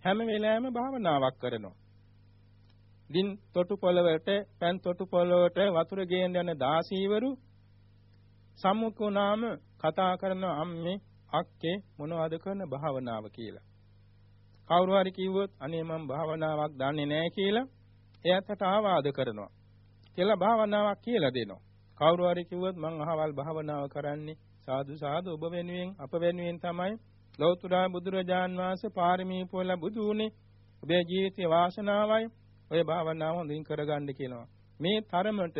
හැම වෙලාවෙම භාවනාවක් කරනවා. දින් තොටු පොළවට පෑන් තොටු පොළවට වතුර ගේන්න යන දාසීවරු සම්මුඛුණාම කතා කරන අම්මේ අක්කේ මොනවද කරන භාවනාව කියලා. කවුරු හරි කිව්වොත් අනේ මම භාවනාවක් දන්නේ නැහැ කියලා එයාට ආවාද කරනවා. කියලා භාවනාවක් කියලා දෙනවා. කවුරු හරි කිව්වොත් මං අහවල් භාවනාව කරන්නේ සාදු සාදු ඔබ වෙනුවෙන් අප වෙනුවෙන් තමයි ලෞතර බුදුරජාන් වහන්සේ පාරමී පුරල බුදු උනේ. ඔබේ ජීවිතයේ වාසනාවයි ඔය භාවනාව හොඳින් කරගන්න කියනවා. මේ තරමට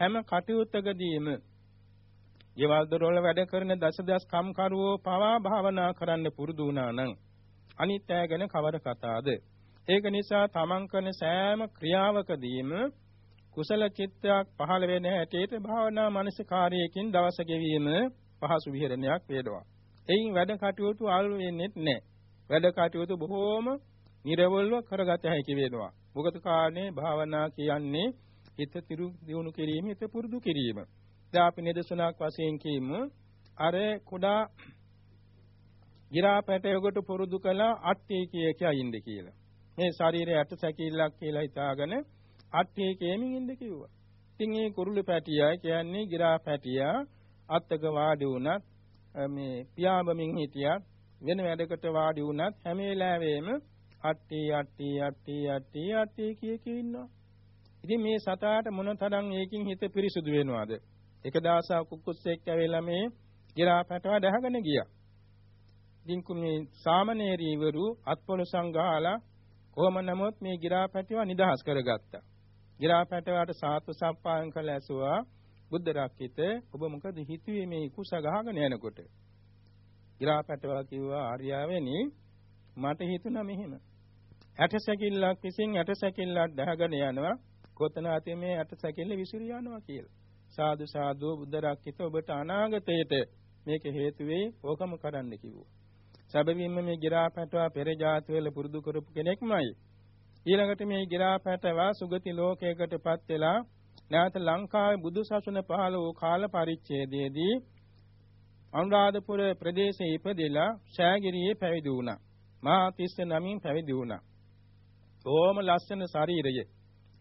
හැම කටයුත්තකදීම ගෙවල් දොරවල වැඩ කරන දසදස් කම්කරුවෝ පවා භාවනා කරන්න පුරුදු වුණා නම් අනිත් අය ගැන කවර කතාවද? ඒක නිසා තමන් කරන සෑම ක්‍රියාවකදීම කුසල චිත්තයක් පහළ වෙන හැටියට භාවනා මනසකාරයකින් දවස ගෙවීම පහසු විහෙරණයක් වේදවා. එයින් වැඩ කටයුතු අල් වෙන්නේ නැහැ. වැඩ කටයුතු බොහෝම නිර්වල්ව කරගත හැකි වෙනවා. මොකද කාණේ භාවනා කියන්නේ හිත තිරු දියුණු කිරීම, හිත පුරුදු කිරීම. දැන් අපි නිදසුනක් වශයෙන් කියමු. අර කුඩා ගිරාපැටයකට පුරුදු කළ අට්ටි කිය කියයින්ද කියලා. මේ ශරීරයේ අට සැකිල්ලක් කියලා හිතාගෙන අට්ටි කියමින් ඉන්න කිව්වා. ඉතින් මේ කුරුළු පැටියා කියන්නේ ගිරාපැටියා අත්තක වාඩි වුණත් මේ පියාඹමින් හිටියත් වෙන වැඩකට වාඩි වුණත් හැම වෙලාවෙම අට්ටි අට්ටි අට්ටි අට්ටි අට්ටි කිය කී ඉන්නවා. ඉතින් මේ සතාට මොනතරම් ඒකින් හිත පිරිසුදු වෙනවද? එක දවසක් කුකුස්සෙක් ඇවිල්ලා මේ ගිරා පැටව දැහගෙන ගියා. ඉතින් කුමේ සාමණේරීවරු අත්පොළ සංඝාලා කොහොම නමුත් මේ ගිරා පැටව නිදහස් කරගත්තා. ගිරා පැටවට සාත්ව සප්පායන් කළ ඇසුවා බුද්ධ රක්කිත ඔබ මොකද හිතුවේ මේ කුස ගහගෙන යනකොට? ගිරා පැටව කිව්වා ආර්යාවෙනි මට හිතුණා මෙහෙම. ඇටසැකිල්ලක් විසින් ඇටසැකිල්ලක් දැහගෙන යනවා කොතන ඇති මේ ඇටසැකිල්ල විසිරී යනවා කියලා. සාදු සාදු බුද්ධ රක්කිත ඔබට අනාගතයේට මේක හේතු වෙයි ඕකම කරන්න කිව්වා. සැබවින්ම මේ ගිරා පැටවා පෙර ජාති වල පුරුදු කරපු කෙනෙක්මයි. ඊළඟට මේ ගිරා පැටවා සුගති ලෝකයකටපත් වෙලා නැවත ලංකාවේ බුදු සසුන පහළ වූ කාල පරිච්ඡේදයේදී අනුරාධපුර ප්‍රදේශයේ ඉපදෙලා ශාගිරියේ පැවිදි වුණා. මා තිස්ස නමින් පැවිදි වුණා. ඕම ලස්සන ශරීරය.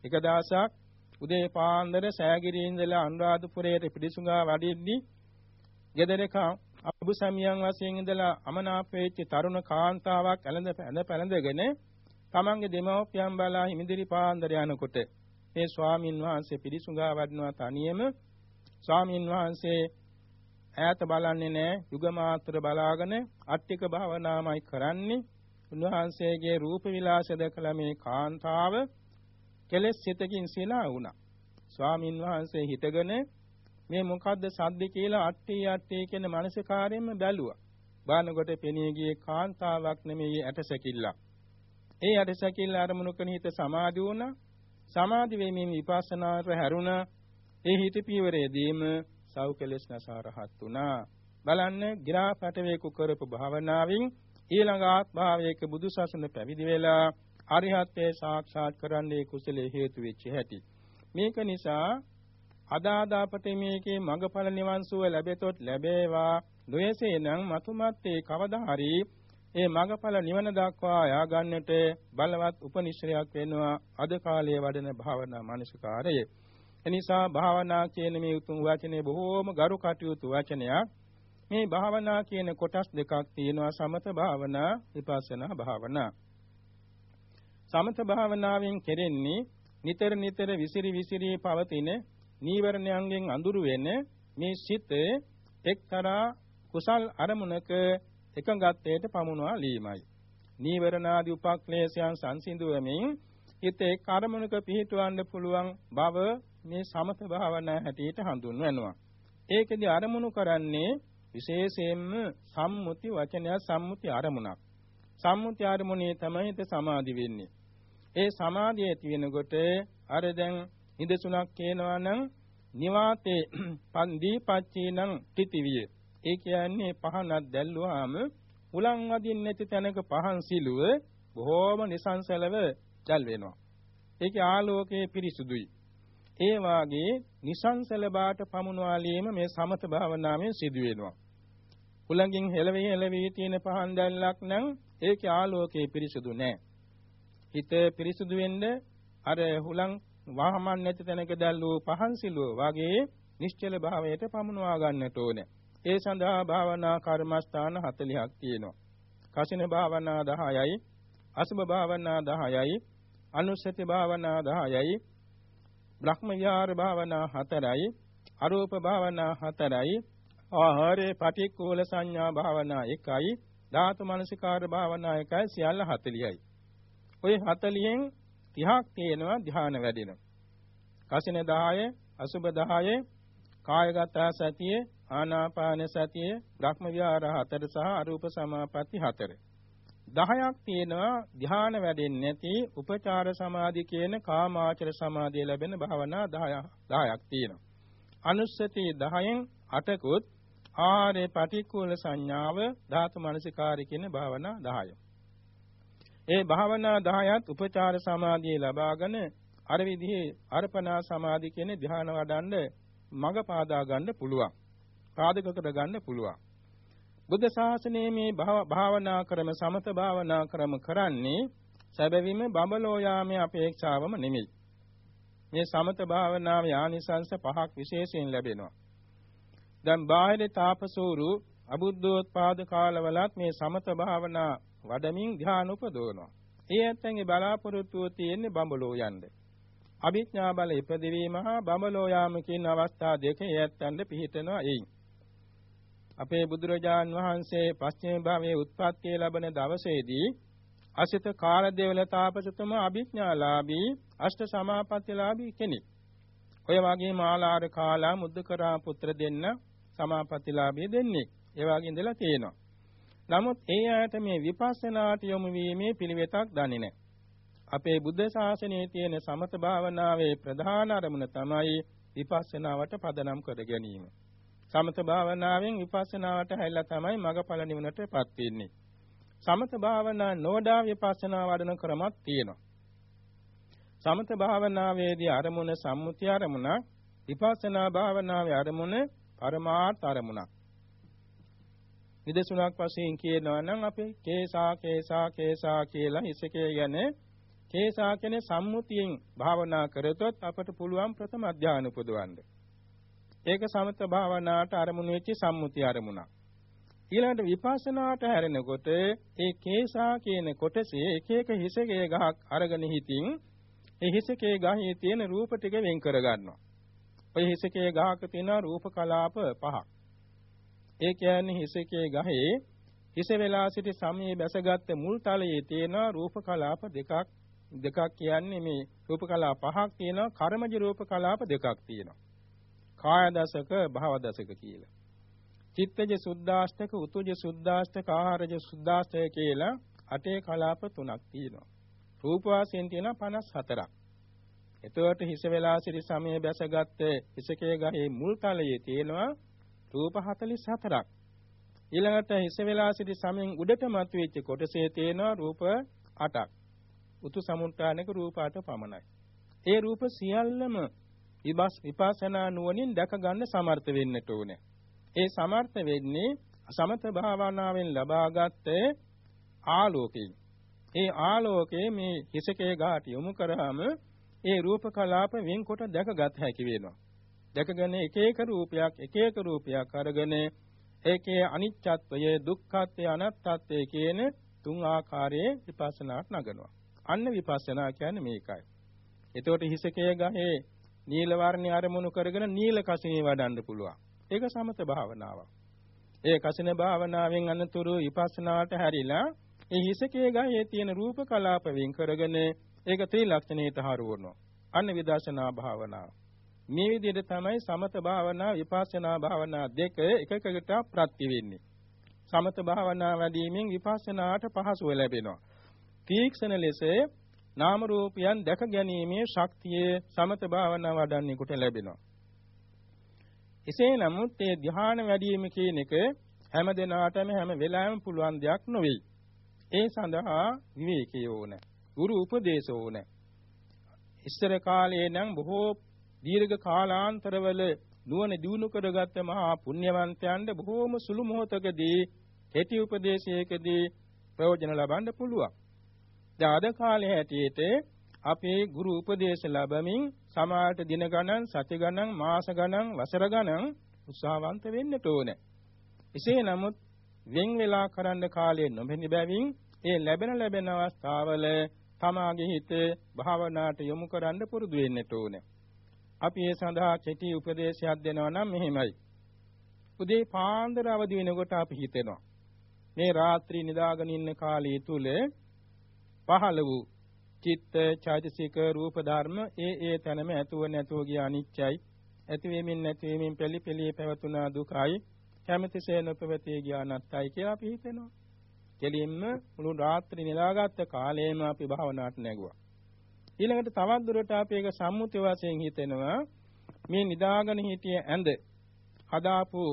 එක දවසක් උදේ පාන්දර සෑගිරියේ ඉඳලා අනුරාධපුරයට පිටිසුඟා වඩිද්දී ගෙදරක අබු සමියන් වශයෙන් ඉඳලා අමනාප වෙච්ච තරුණ කාන්තාවක් ඇලඳ පැඳ පැලඳගෙන තමන්ගේ දෙමව්පියන් බලා හිමිදිරි පාන්දර යනකොට මේ ස්වාමින් වහන්සේ පිටිසුඟා වඩනවා තනියම ස්වාමින් වහන්සේ ඈත බලන්නේ නැහැ යුග මාත්‍ර බලාගෙන අට්ටික භාවනාමයි කරන්නේ උන්වහන්සේගේ රූප විලාස දැකලා මේ කාන්තාව කෙලෙස් සිතකින් සිනා වුණා. ස්වාමින් වහන්සේ හිතගෙන මේ මොකද්ද සද්ද කියලා අට්ටි අට්ටි කියන මානසිකාරයෙන්ම බැලුවා. බානකොට පෙනී ගියේ කාන්තාවක් නෙමෙයි ඇටසැකිල්ලක්. ඒ ඇටසැකිල්ල අරමුණු කරන හිත සමාධි වුණා. සමාධි වෙමින් විපස්සනාට හැරුණා. ඒ හිත පීවරයේදීම සව් කෙලෙස් නැසාරහත් වුණා. බලන්න ගිරා පැටවේකු කරපු භාවනාවෙන් ඊළඟ ආත්භාවයක බුදුසසුන පැවිදි වෙලා අරිහත්ත්වයේ සාක්ෂාත් කරන්නේ කුසලයේ හේතු වෙච්ච හැටි. මේක නිසා අදාදාපට මේකේ මඟඵල නිවන් සුව ලැබෙතොත් ලැබේවා. නොයසේනම් මතුමත්තේ කවදා හරි ඒ මඟඵල නිවන දක්වා යා ගන්නට බලවත් උපනිශ්‍රයක් වෙනවා අද කාලයේ වඩන භාවනා මානසිකාරය. එනිසා භාවනා කියන මේ උතුම් වචනේ බොහෝම ගරු කටයුතු වචනයක්. මේ භාවනා කියන කොටස් දෙකක් තියෙනවා සමත භාවනා විපස්සනා භාවනා. සමත භාවනාවෙන් කෙරෙන්නේ නිතර නිතර විසිරි විසිරි පවතින නීවරණයන්ගෙන් අඳුරු වෙන මේ සිත එක්තරා කුසල් අරමුණක එකඟත්වයට පමුණවා ලීමයි. නීවරණාදී උපක්ලේශයන් සංසිඳුවමින් හිත එක් අරමුණක පිහිටවන්න පුළුවන් බව මේ සමත භාවනා හැටියට හඳුන්වනවා. ඒකෙදි අරමුණු කරන්නේ විශේෂයෙන්ම සම්මුති වචනය සම්මුති අරමුණක්. සම්මුති අරමුණේ තමයි හිත සමාධි වෙන්නේ. ඒ සමාධිය ඇති වෙනකොට අර දැන් නිදසුණක් කියනවා නම් නිවාතේ පන්දීපච්චීනං තිතිවිය ඒ කියන්නේ පහනක් දැල්ලුවාම උලන් වදින්න නැති තැනක පහන් සිලුව බොහෝම නිසංසලව දැල් වෙනවා. ඒකේ ආලෝකයේ පිරිසුදුයි. ඒ වාගේ නිසංසල බාට පමුණවාලීම මේ සමත භාවනාවෙන් සිදු වෙනවා. උලංගින් හෙලවි හෙලවි තියෙන පහන් දැල්ලක් නම් ඒකේ ආලෝකයේ පිරිසුදු නැහැ. හිත පිරිසුදු වෙන්න අර හුලං වහමන් නැති තැනක දැල්වූ පහන් සිලුව වගේ නිශ්චල භාවයට පමුණවා ගන්නට ඕනේ. ඒ සඳහා භාවනා කර්මස්ථාන 40ක් තියෙනවා. කසින භාවනා 10යි, අසුභ භාවනා 10යි, අනුස්සති භාවනා 10යි, බ්‍රහ්ම විහාර භාවනා 4යි, අරූප භාවනා 4යි, ආහාරේ පටික්කුල සංඥා භාවනා 1යි, ධාතු මනසිකාර භාවනා 1යි සියල්ල 40යි. ඔය 40න් 30ක් තියෙනවා ධ්‍යාන වැඩෙන. කසින 10, අසුභ 10, කායගත සතිය, ආනාපාන සතිය, බ්‍රහ්ම විහාර 4 සහ අරූප සමාපatti 4. 10ක් තියෙනවා ධ්‍යාන වැඩෙන්නේ නැති උපචාර සමාධි කියන කාමාචර සමාධිය ලැබෙන භාවනා 10 10ක් තියෙනවා. අනුස්සති 10න් 8කුත් ආරේ පටික්කුල සංඥාව ධාතු මනසිකාරය කියන භාවනා 10. ඒ භාවනා 10ත් උපචාර සමාධිය ලබාගෙන අර විදිහේ අර්පණා සමාධි කියන ධ්‍යාන වඩන්න මඟ පාදා ගන්න පුළුවන්. පාදක කර ගන්න පුළුවන්. බුද්ධ ශාසනයේ මේ භාවනා ක්‍රම සමත භාවනා ක්‍රම කරන්නේ සැබවින්ම බඹලෝ යාමේ අපේක්ෂාවම නෙමෙයි. මේ සමත භාවනාවේ ආනිසංස පහක් විශේෂයෙන් ලැබෙනවා. දැන් බාහිර තාපසෝරු අබුද්ධෝත්පාද කාලවලත් මේ සමත භාවනා වඩමින් ධ්‍යාන උපදවනවා. ඒ ඇත්තන්ගේ බලාපොරොත්තුව තියෙන්නේ බඹලෝ යන්නේ. අභිඥා බල ඉපදවීම හා බඹලෝ යාම කියන අවස්ථා දෙක ඒ ඇත්තන්ට පිහිටනවා එයින්. අපේ බුදුරජාන් වහන්සේ පස්චිම භවයේ උත්පත්තිය ලැබෙන දවසේදී අසිත කාලදේවල තාපසතුම අභිඥාලාභී අෂ්ට සමාපත්තිලාභී කෙනෙක්. ඔය වගේ මාලාර කාලා මුද්දකරා පුත්‍ර දෙන්න සමාපත්තිලාභී දෙන්නේ. ඒ වගේ ඉඳලා තියෙනවා. නමුත් ඒ ආයත මේ විපස්සනාට යොමු වීමේ පිළිවෙතක් දන්නේ නැහැ. අපේ බුද්ධ ශාසනයේ තියෙන සමත භාවනාවේ ප්‍රධාන අරමුණ තමයි විපස්සනාවට පදනම් කර ගැනීම. සමත භාවනාවෙන් විපස්සනාවට හැරිලා තමයි මගඵල නිවනටපත් වෙන්නේ. සමත භාවනා නොවඩා විපස්සනා වඩන ක්‍රමක් තියෙනවා. සමත භාවනාවේදී අරමුණ සම්මුති අරමුණක් විපස්සනා භාවනාවේ අරමුණ පරමාර්ථ අරමුණක්. නිදසුණක් වශයෙන් කියනවා නම් අපි කේසා කේසා කේසා කියලා හිසකේ ගැන කේසා කියන සම්මුතියෙන් භාවනා කරතොත් අපට පුළුවන් ප්‍රථම අධ්‍යාන උපදවන්න. ඒක සමත භාවනාවට අරමුණු වෙච්ච සම්මුති අරමුණක්. ඊළඟට විපස්සනාට හැරෙනකොට ඒ කේසා කියන කොටසේ එක එක හිසකේ ගහක් අරගෙන හිතින් ඒ හිසකේ ගහේ තියෙන රූප ටික වෙන් කර ගන්නවා. ඔය හිසකේ ගහක තියෙන රූප කලාප පහක්. ඒ කියන්නේ හිසකේ ගහේ හිස වෙලා සිටි සමයේ බැසගත් මුල් තලයේ තියෙන රූප කලාප දෙකක්. දෙකක් කියන්නේ මේ රූප කලාප පහක් තියෙනවා කර්මජ රූප කලාප දෙකක් තියෙනවා. කාය දසක භව දසක කියලා. චිත්තජ සුද්ධාෂ්ටක උතුජ සුද්ධාෂ්ටක ආහාරජ සුද්ධාෂ්ටක කියලා අටේ කලාප තුනක් තියෙනවා. රූප වාසයෙන් තියෙනවා 54ක් එතකොට හිස වෙලා සිටි සමයේ බැසගත් හිසකේ ගහේ මුල් තලයේ තියෙනවා රූප 44ක්. ඊළඟට හිස වෙලා සිටි සමෙන් උඩට මතුවෙච්ච කොටසේ තියෙනවා රූප 8ක්. උතු සමුත්‍රාණක රූප 8 පමණයි. ඒ රූප සියල්ලම විපස් විපස්සනා නුවණින් දැක ගන්න සමර්ථ වෙන්නට ඕනේ. ඒ සමර්ථ වෙන්නේ සමත භාවනාවෙන් ලබාගත් ආලෝකයෙන්. ඒ ආලෝකයේ මේ හිසකේ ගාට යොමු කරාම ඒ රූප කලාප වෙන්කොට දැකගත හැකි වෙනවා. දැකගෙන එක එක රූපයක් එක එක රූපයක් අරගෙන ඒකේ අනිච්චත්වය දුක්ඛත්වය අනාත්තත්වය කියන තුන් ආකාරයේ විපස්සනාට නගනවා. අන්න විපස්සනා කියන්නේ මේකයි. එතකොට හිසකේ ගහේ නීල වර්ණය අරමුණු කරගෙන නීල කසිනේ වඩන්න පුළුවන්. ඒක සමත භාවනාවක්. ඒ කසින භාවනාවෙන් අනතුරු විපස්සනාට හැරිලා ඒ හිසකේ ගහේ තියෙන රූප කලාප වෙන් කරගෙන ඒක ත්‍රිලක්ෂණයට හරවනවා. අන්න විදර්ශනා භාවනාව. මේ විදිහට තමයි සමත භාවනා විපස්සනා භාවනා දෙක එකකට ප්‍රත්‍ය වෙන්නේ. සමත භාවනා වැඩිමින් විපස්සනාට පහසුව ලැබෙනවා. තීක්ෂණ ලෙස නාම රූපයන් දැක ගැනීමේ ශක්තිය සමත භාවනා වඩන්නෙකුට ලැබෙනවා. එසේ නමුත් මේ ධ්‍යාන වැඩිම කියන එක හැම දිනාටම හැම වෙලාවෙම පුළුවන් දෙයක් නොවේ. ඒ සඳහා විවේකී ඕන. ගුරු උපදේශ ඕන. ඉස්සර කාලේ නම් බොහෝ දීර්ඝ කාලාන්තරවල නුවණ දිනු කරගත්ත මහා පුණ්‍යවන්තයන්ට බොහෝම සුළු මොහොතකදී කෙටි උපදේශයකදී ප්‍රයෝජන ලබන්න පුළුවන්. දැන් අද කාලේ හැටියට අපේ ගුරු උපදේශ ලැබමින් සමාජයට දින ගණන්, සති ගණන්, මාස ගණන්, වසර ගණන් උත්සාහවන්ත වෙන්නට ඕනේ. එසේ නමුත් වෙන් වෙලා කරන්න කාලය නොමැනි බැවින් ඒ ලැබෙන ලැබෙන අවස්ථාවල තමාගේ හිත භාවනාවට යොමු කරන්න පුරුදු වෙන්නට ඕනේ. අපි ඒ සඳහා කෙටි උපදේශයක් දෙනවා නම් මෙහෙමයි. උදේ පාන්දර අවදි වෙනකොට අපි හිතෙනවා මේ රාත්‍රී නිදාගෙන ඉන්න කාලය තුල පහළ වූ චිත්ත චෛතසික රූප ධර්ම ඒ ඒ තැනම ඇතුව නැතුව ගිය අනිත්‍යයි ඇති වෙමින් නැති වෙමින් පෙළි පෙළී පැවතුනා දුකයි කැමැතිසේ නොපවතී ගිය අනත්තයි කියලා අපි හිතෙනවා. කෙලින්ම මුළු රාත්‍රී නිදාගත්ත කාලයේම අපි භාවනාවට නැගුවා. ඊළඟට තවත් දුරට අපි ඒක සම්මුති වශයෙන් හිතෙනවා. මේ නිදාගෙන හිටිය ඇඳ හදාපු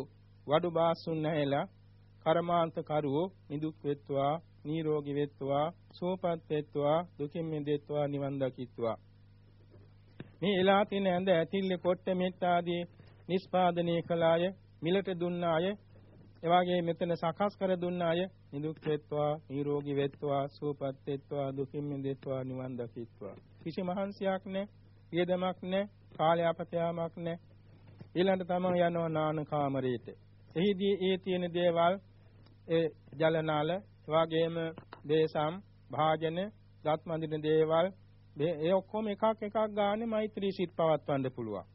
වඩු බාසුන් නැහැලා කර්මාන්ත කරවෝ නිදුක් වෙත්වා නිරෝගී වෙත්වා සුවපත් වෙත්වා දුකින් මිදෙත්වා නිවන් දකිත්වා. මේ එලා තියෙන ඇඳ ඇතිල්ල පොට්ට මෙත් ආදී නිස්පාදනය කළාය මිලට දුන්නාය එවාගේ මෙතන සකස් කර දුන්නාය නිදුක් වෙත්වා නිරෝගී වෙත්වා සුවපත් වෙත්වා දුකින් මිදෙත්වා නිවන් දකිත්වා. කිසි මහන්සියක් නැහැ වියදමක් නැහැ කාලය අපතයාමක් නැහැ ඊළඟට තමයි යනවා නාන කාමරේට එහිදී ඒ තියෙන දේවල් ඒ ජලනාල එවාගේම දේසම් භාජන ගත් මන්දින දේවල් ඒ ඔක්කොම එකක් එකක් ගානේ මෛත්‍රී සිත් පවත්වන්න පුළුවන්.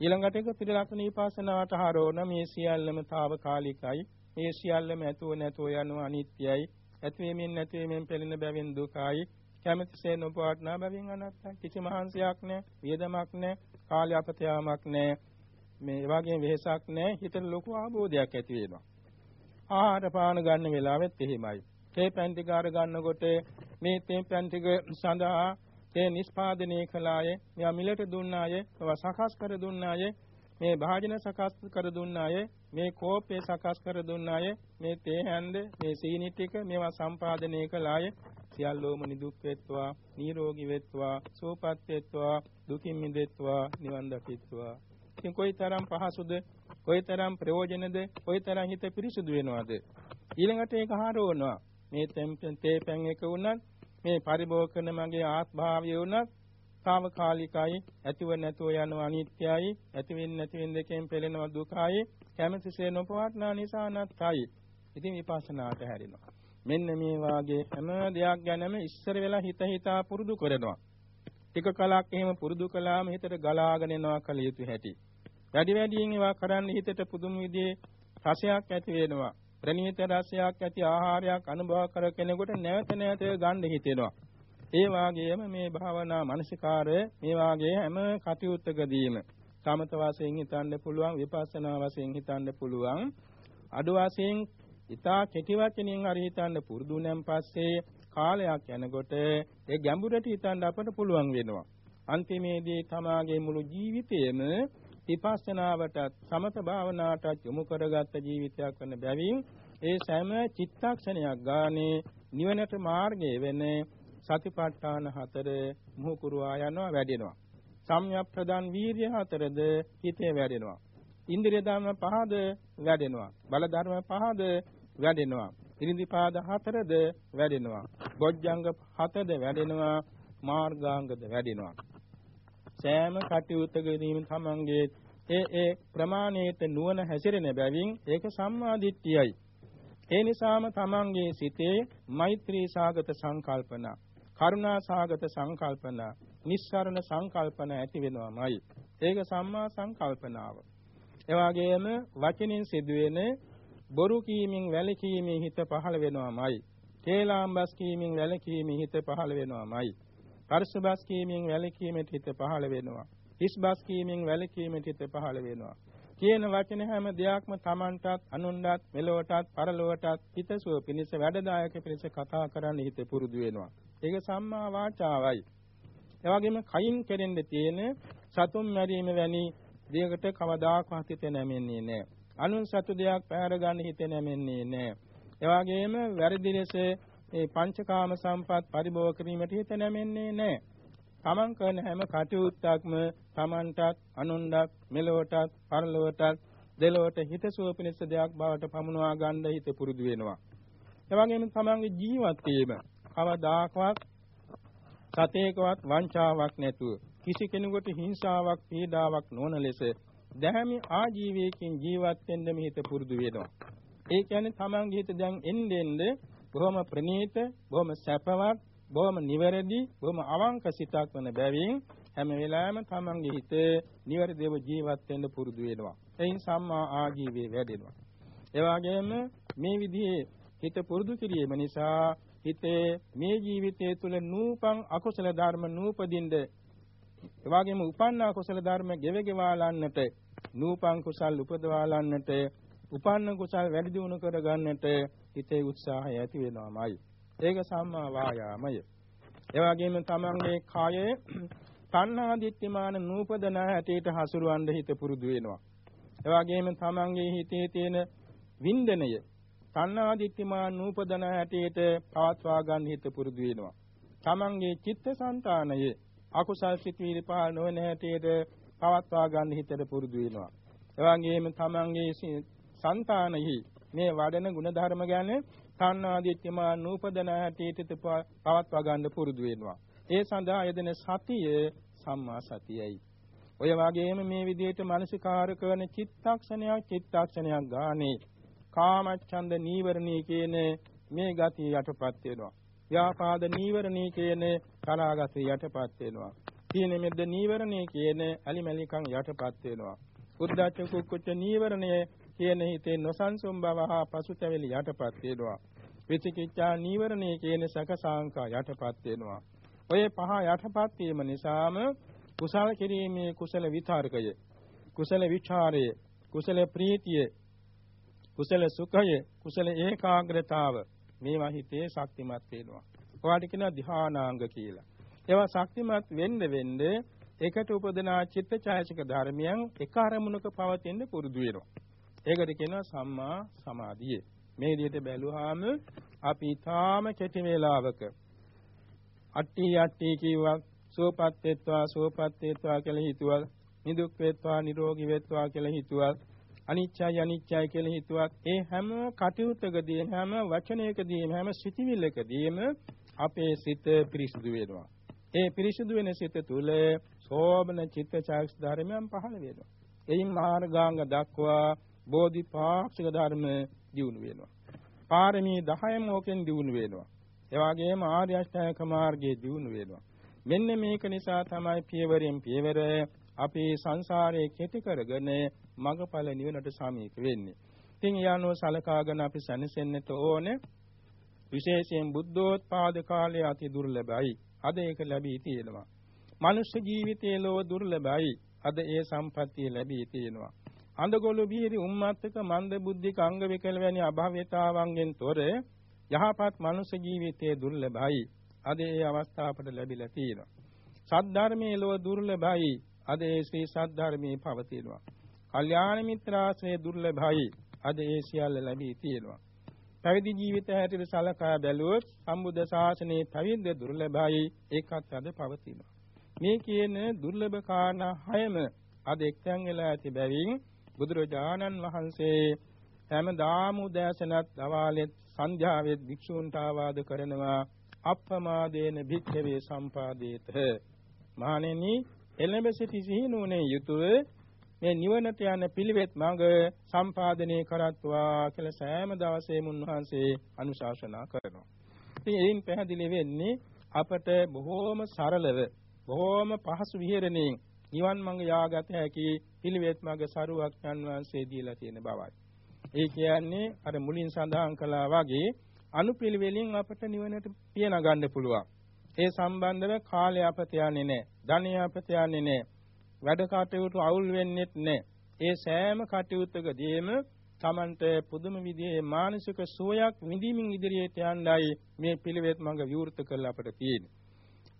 ඊළඟට එක ත්‍රිලක්ෂණ විපස්සනාවට හරවන මේ සියල්ලම తాවකාලිකයි. මේ සියල්ලම ඇතුව නැතුව යනවා අනිත්‍යයි. ඇති වෙමින් නැති වෙමින් පෙළෙන බැවින් දුකයි. කැමැතිසේ නොපවත්නා බැවින් අනත්තයි කිසි මහන්සියක් නැහැ වියදමක් නැහැ කාලය අපතයාමක් නැහැ මේ වගේ වෙහසක් නැහැ හිතට ලොකු ආબોධයක් ඇති වෙනවා ආහාර පාන ගන්න වෙලාවෙත් එහෙමයි. තේ පැන් ටික අර ගන්නකොට මේ තේ පැන් ටික සඳහා තේ නිෂ්පාදනය කළාය, මේවා මිලට දුන්නාය, ඒවා සකස් කර දුන්නාය, මේ භාජන සකස් කර දුන්නාය, මේ කෝප්පේ සකස් කර දුන්නාය, මේ තේ හැන්ද, මේ සීනි ටික මේවා සම්පාදනය කළාය. සියල්ලෝම නිදුක් වෙත්වා, නිරෝගී වෙත්වා, සුවපත් වෙත්වා, දුකින් මිදෙත්වා, නිවන් දකිත්වා. ඉතින් කොයිතරම් පහසුද කොයිතරම් ප්‍රයෝජනද කොයිතරම් හිත පිරිසුදු වෙනවද? ඊළඟට ඒක හරවනවා. මේ තෙම්පෙන් තේපෙන් එක වුණත් මේ පරිභෝග කරන මගේ ආත්භාවය වුණත් తాවකාලිකයි ඇතිව නැතුව යන අනිත්‍යයි ඇති වෙන්නේ නැති වෙන දෙකෙන් පෙළෙන දුකයි කැමැතිසේ නොපවත්නා නිසා නැත්යි ඉතින් විපස්සනාට හැරෙනවා. මෙන්න මේ වාගේ හැම දෙයක් ගැනම ඉස්සර වෙලා හිත හිතා පුරුදු කරනවා ටික කලක් එහෙම පුරුදු කළාම හිතට ගලාගෙන යනවා කල යුතු හැටි වැඩි වැඩියෙන් ඒවා කරන්න හිතට පුදුම විදිහේ රසයක් ඇති වෙනවා. ප්‍රණීත රසයක් ඇති ආහාරයක් අනුභව කර කෙනෙකුට නැවත නැවත ගන්න හිතෙනවා. ඒ වාගේම මේ භාවනා මානසිකාරය මේ වාගේ හැම කටයුත්තකදීම සමත වශයෙන් හිතන්න පුළුවන් විපස්සනා වශයෙන් හිතන්න පුළුවන් අඩු වශයෙන් ඊතා කෙටි වචනින් හරි හිතන්න පුරුදු නම් පස්සේ කාලයක් යනකොට ඒ ගැඹුරට හිතන්න අපට පුළුවන් වෙනවා අන්තිමේදී තමාගේ මුළු ජීවිතයේම විපස්සනාවටත් සමත භාවනාවටත් යොමු කරගත් ජීවිතයක් වන බැවින් ඒ සෑම චිත්තක්ෂණයක් ගානේ නිවනට මාර්ගය වෙන සතිපට්ඨාන හතර මුහුකුරුවා යනවා වැඩෙනවා. සම්‍යක් ප්‍රදාන් වීර්ය හතරද හිතේ වැඩෙනවා. ඉන්ද්‍රිය ධර්ම පහද වැඩෙනවා. බල ධර්ම පහද වැඩෙනවා. ඉරිදිපාද හතරද වැඩෙනවා. බොජ්ජංග හතද වැඩෙනවා. මාර්ගාංගද වැඩෙනවා. සෑම කටයුත්තකදීම තමන්ගේ ඒ ඒ ප්‍රමාණයට නුවණ හැසිරෙන බැවින් ඒක සම්මා දිට්ඨියයි. ඒ නිසාම තමන්ගේ සිතේ මෛත්‍රී සාගත සංකල්පන, කරුණා සාගත සංකල්පන, නිස්සරණ සංකල්පන ඇති වෙනවාමයි. ඒක සම්මා සංකල්පනාව. එවාගෙම වචනින් සිදුවෙන බොරු කීමෙන් වැළකීමේ හිත පහළ වෙනවාමයි. කේලාම්බස් කීමෙන් වැළකීමේ හිත පහළ වෙනවාමයි. පරිසබස් කීමෙන් වැළකීමට හිත පහළ වෙනවා. හිස්බස් කීමෙන් වැළකීමට හිත පහළ වෙනවා. කියන වචන හැම දෙයක්ම Tamanටත් අනුන්ටත් මෙලොවටත් පරලොවටත් හිතසුව පිණිස වැඩදායක පිණිස කතා කරන්න හිත පුරුදු වෙනවා. ඒක සම්මා වාචාවයි. එවැගේම කයින් කෙරෙන්න තියෙන සතුම් මැරීම වැනි දෙයකට කවදාකවත් හිත නැමෙන්නේ නැහැ. අනුන් සතු දෙයක් පැහැර ගන්න හිත නැමෙන්නේ නැහැ. ඒ වගේම වැරදි ලෙස මේ පංචකාම සම්පත් පරිභෝග කිරීමට හිත නැමෙන්නේ නැහැ. තමන් කරන හැම කටයුත්තක්ම තමන්ටත් අනුන්ටත් මෙලොවටත් පරලොවටත් දෙලොවට හිතසුව පිණිස දෙයක් බවට පමුණවා ගන්න හිත පුරුදු වෙනවා. ඒ වගේම තමන්ගේ ජීවත් වීම කවදාකවත් සතේකවත් වංචාවක් නැතුව කිසි කෙනෙකුට හිංසාවක් පීඩාවක් නොවන ලෙස දැහැමි ආජීවයකින් ජීවත් වෙන්න මෙහිත පුරුදු වෙනවා. ඒ කියන්නේ තමන්ගේ හිත දැන් එන්නේ එන්නේ බොහොම ප්‍රණීත, බොහොම සැපවත්, බොහොම නිවැරදි, බොහොම අවංක සිතක් වන බැවින් හැම වෙලාවෙම තමන්ගේ හිත නිවැරදිව ජීවත් වෙන්න පුරුදු වෙනවා. එයින් සම්මා ආජීවය වැඩෙනවා. ඒ වගේම මේ විදිහේ හිත පුරුදු කිරීම නිසා හිතේ මේ ජීවිතය තුළ නූපන් අකුසල ධර්ම නූපදින්ද එවාගෙම උපන්න කුසල ධර්ම ගෙවගෙවාලන්නට නූපන් කුසල් උපදවාලන්නට උපන්න කුසල් වැඩි දියුණු කර ගන්නට හිතේ උත්සාහය ඇති වෙනවාමයි. ඒක සම්මා වායාමය. එවාගෙම තමන්ගේ කායයේ තණ්හා දිට්ඨිමාන නූපදන හැටියට හසුරවන්න හිත පුරුදු වෙනවා. එවාගෙම තමන්ගේ හිතේ තියෙන වින්දනය තණ්හා දිට්ඨිමාන නූපදන හැටියට පවත්වා ගන්න හිත පුරුදු වෙනවා. තමන්ගේ චිත්තසංතානයේ අකුසල් සිතුවිලි පහළ නොවන හැටියට පවත්වා ගන්න හිතට පුරුදු වෙනවා. එවැන්ගේම තමන්ගේ సంతානෙහි මේ වඩන ಗುಣධර්ම ගැන තණ්හාදිත්‍යමාන නූපදන හැටියට පවත්වා ගන්න පුරුදු වෙනවා. ඒ සඳහා යෙදෙන සතිය සම්මා සතියයි. ඔය වගේම මේ විදිහට මානසිකාර කරන චිත්තක්ෂණයක් චිත්තක්ෂණයක් ගානේ කාමච්ඡන්ද නීවරණී කියන මේ ගතිය යටපත් වෙනවා. ව්‍යාපාද නීවරණී කියන කලාගත යටපත් වෙනවා. තීන මෙද්ද නීවරණී කියන අලිමැලිකම් යටපත් වෙනවා. උද්දච්ච කුක්කුච්ච නීවරණය කියන හිතේ නොසන්සුන් බව හා පසුතැවිලි යටපත් වෙනවා. විචිකිච්ඡා නීවරණී කියන සකසාංකා යටපත් වෙනවා. ඔය පහ යටපත් වීම නිසාම කුසල කිරීමේ කුසල විචාරකය කුසල විචාරය කුසල ප්‍රීතිය කුසල සුඛය කුසල ඒකාග්‍රතාව මේවා හිතේ ශක්තිමත් වෙනවා. ඔයාලට කියනවා ධානාංග කියලා. ඒවා ශක්තිමත් වෙන්න වෙන්න එකට උපදනා චිත්තචෛසික ධර්මයන් එක අරමුණක පවතින්න පුරුදු වෙනවා. ඒකට කියනවා සම්මා සමාධිය. මේ විදිහට බැලුවාම අපි තාම කෙටි වේලාවක අට්ටි අට්ටි කියවා සෝපත් වෙත්වා සෝපත් වෙත්වා කියලා හිතුවා නිදුක් වෙත්වා නිරෝගී වෙත්වා කියලා හිතුවා අනිච්චයි අනිච්චයි කියලා හිතුවත් ඒ හැම කටයුත්තකදීම හැම වචනයකදීම හැම සිතිවිල්ලකදීම අපේ සිත පිරිසිදු වෙනවා. ඒ පිරිසිදු වෙන සිත තුළ සෝබන චිත්තචෛතසික ධර්මයන් පහළ වෙනවා. එයින් මාර්ගාංග දක්වා බෝධිපාක්ෂික ධර්ම දියුණු වෙනවා. පාරමී 10ම ඕකෙන් දියුණු වෙනවා. ඒ වගේම ආර්ය අෂ්ටාංග මාර්ගයේ දියුණු වෙනවා. මෙන්න මේක නිසා තමයි පියවරෙන් පියවර අපි සංසාරයේ කෙටි කරගෙන මගඵල නිවනට සමීප වෙන්නේ. ඉතින් ඒ අනුව සලකාගෙන අපි සැනසෙන්නට ඕනේ. විශේෂයෙන් බුද්ධෝත්පාද කාලය අති දුර්ලභයි. අද ඒක ලැබී තියෙනවා. මනුෂ්‍ය ජීවිතයේ ලෝව දුර්ලභයි. අද ඒ සම්පත්තිය ලැබී තියෙනවා. අඳගොළු බීරි උම්මත්තක මන්ද බුද්ධික අංග විකල වැනි අභාව්‍යතාවන්ගෙන් තොර යහපත් මනුෂ්‍ය ජීවිතයේ දුර්ලභයි. අද ඒ අවස්ථාව අපට ලැබිලා තියෙනවා. සද්ධර්මයේ ලෝව දුර්ලභයි. අද ඒ ශ්‍රී සද්ධර්මයේ පවතිනවා. කල්යාණ මිත්‍රාශ්‍රය දුර්ලභයි. අද ඒ සියල්ල ලැබී තියෙනවා. පැවිදි ජීවිතය හැටියට සලකා බැලුවොත් සම්බුද්ධ ශාසනයේ පැවිද්ද දුර්ලභයි. ඒකත් අද පවතිනවා. මේ කියන දුර්ලභ කාරණා හයම අද එක්තැන් වෙලා ඇති බැවින් බුදුරජාණන් වහන්සේ හැමදාම උදෑසනත් දවාලෙත් සන්ධ්‍යාවෙත් භික්ෂූන්ට ආවාද කරනවා අප්පමාදේන භික්ඛවේ සම්පාදේත මහණෙනි එළඹ සිටි සිහිනුවනේ යුතුව මේ නිවනට යන පිළිවෙත් මඟ සම්පාදනය කරත්වා කියලා සෑම දවසේම උන්වහන්සේ අනුශාසනා කරනවා. ඉතින් එයින් පැහැදිලි වෙන්නේ අපට බොහෝම සරලව බොහෝම පහසු විහෙරණයෙන් නිවන් මඟ යාගත හැකි පිළිවෙත් මඟ සරුවක් යන වහන්සේ දීලා තියෙන බවයි. ඒ කියන්නේ අර මුලින් සඳහන් කළා වගේ අනුපිළිවෙලින් අපට නිවනට පියන ගන්න පුළුවන්. ඒ සම්බන්ධව කාලය අපත යන්නේ නැහැ. ධනය අපත යන්නේ නැහැ. වැඩ කටයුතු අවුල් වෙන්නේත් නැහැ. ඒ සෑම කටයුත්තකදීම Tamante පුදුම විදිහේ මානසික සුවයක් විඳීමින් ඉදිරියට යන්නයි මේ පිළිවෙත් මඟ විවෘත කරලා අපට තියෙන්නේ.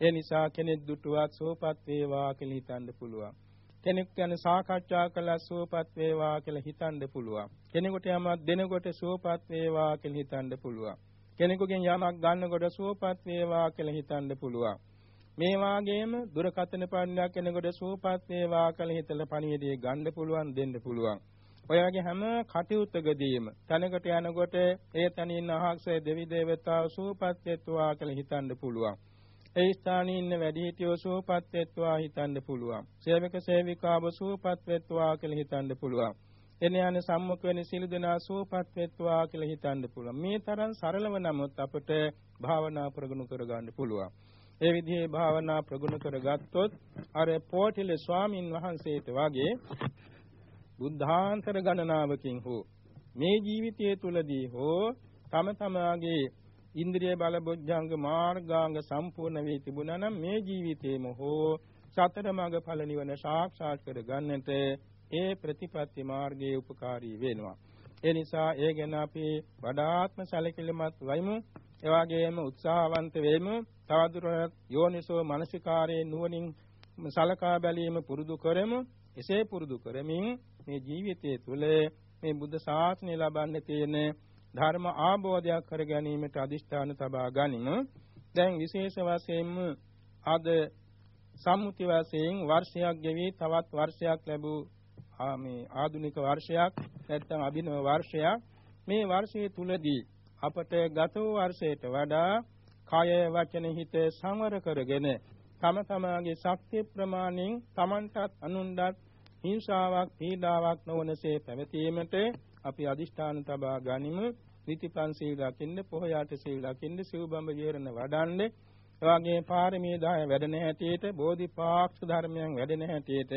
ඒ නිසා කෙනෙක් දුටුවත් සෝපත් වේවා කියලා හිතන්න පුළුවන්. කෙනෙක් ගැන සාකච්ඡා කළා සුවපත් වේවා කියලා හිතන්න පුළුවන්. කෙනෙකුට යමක් දෙනකොට සුවපත් වේවා කියලා හිතන්න පුළුවන්. කෙනෙකුගෙන් යමක් ගන්නකොට සුවපත් වේවා කියලා හිතන්න පුළුවන්. මේ වාගේම දුරකථන පණ්ඩයක් කෙනෙකුට සුවපත් වේවා කියලා හිතලා පණිවිඩය ගන්න පුළුවන් දෙන්න පුළුවන්. ඔය වගේ හැම කටයුත්තකදීම තැනකට යනකොට ඒ තනින් අහක්සේ දෙවි දේවතාව සූපත් වෙත්වා කියලා හිතන්න පුළුවන්. ඒ ස්ථානයේ ඉන්න වැඩිහිටියෝ සූපත් වෙත්වා හිතන්න පුළුවන්. සේවක සේවිකාව සූපත් වෙත්වා කියලා හිතන්න පුළුවන්. එන යන සම්මුඛ වෙන සිළු දෙනා සූපත් වෙත්වා කියලා හිතන්න පුළුවන්. මේ තරම් සරලව නමුත් අපට භාවනා ප්‍රගුණ කරගන්න පුළුවන්. ඒ විදිහේ භාවනා ප්‍රගුණ කරගත්තොත් අර පෝටිල ස්වාමින් වහන්සේට වගේ බුද්ධාන්තර ගණනාවකින් හෝ මේ ජීවිතය තුලදී හෝ තම තමාගේ ඉන්ද්‍රිය බල බොජ්ජංග මාර්ගාංග සම්පූර්ණ වී තිබුණා නම් මේ ජීවිතේම හෝ සතර මඟ ඵල නිවන සාක්ෂාත් කර ගන්නට ඒ ප්‍රතිපත්ති මාර්ගයේ උපකාරී වෙනවා. ඒ නිසා ඒ ගැන අපි වඩාත්ම සැලකිලිමත් වෙමු. ඒ වගේම උත්සාහවන්ත වෙමු. තවදුරටත් යෝනිසෝ මනසිකාරයේ නුවණින් සලකා බැලීම පුරුදු කරමු. එසේ පුරුදු කරමින් මේ ජීවිතයේ තුල මේ බුද්ධ ශාසනය ලබන්න තියෙන ධර්ම ආબોධයක් කර ගැනීමට අදිෂ්ඨාන තබා ගනිමු. දැන් විශේෂ වශයෙන්ම අද සම්මුති වශයෙන් වර්ෂයක් ගෙවි තවත් වර්ෂයක් ලැබූ මේ ආධුනික වර්ෂයක් නැත්නම් අභිනව වර්ෂයක් මේ වර්ෂයේ තුලදී අපට ගත වූ වර්ෂයට වඩා කය වචන හිත සංවර කරගෙන තම තමාගේ ශක්තිය ප්‍රමාණයෙන් Tamanටත් අනුන්ටත් හිංසාවක් පීඩාවක් නොවනසේ පැවතීමට අපි අදිෂ්ඨාන තබා ගනිමු. නිතිපන් සීල රකින්න පොහොයාට සීල රකින්න සිව්බඹ විහරණ වඩන්න. එවාගේ පාරමී දාය වැඩෙන හැටියට බෝධිපාක්ෂ ධර්මයන් වැඩෙන හැටියට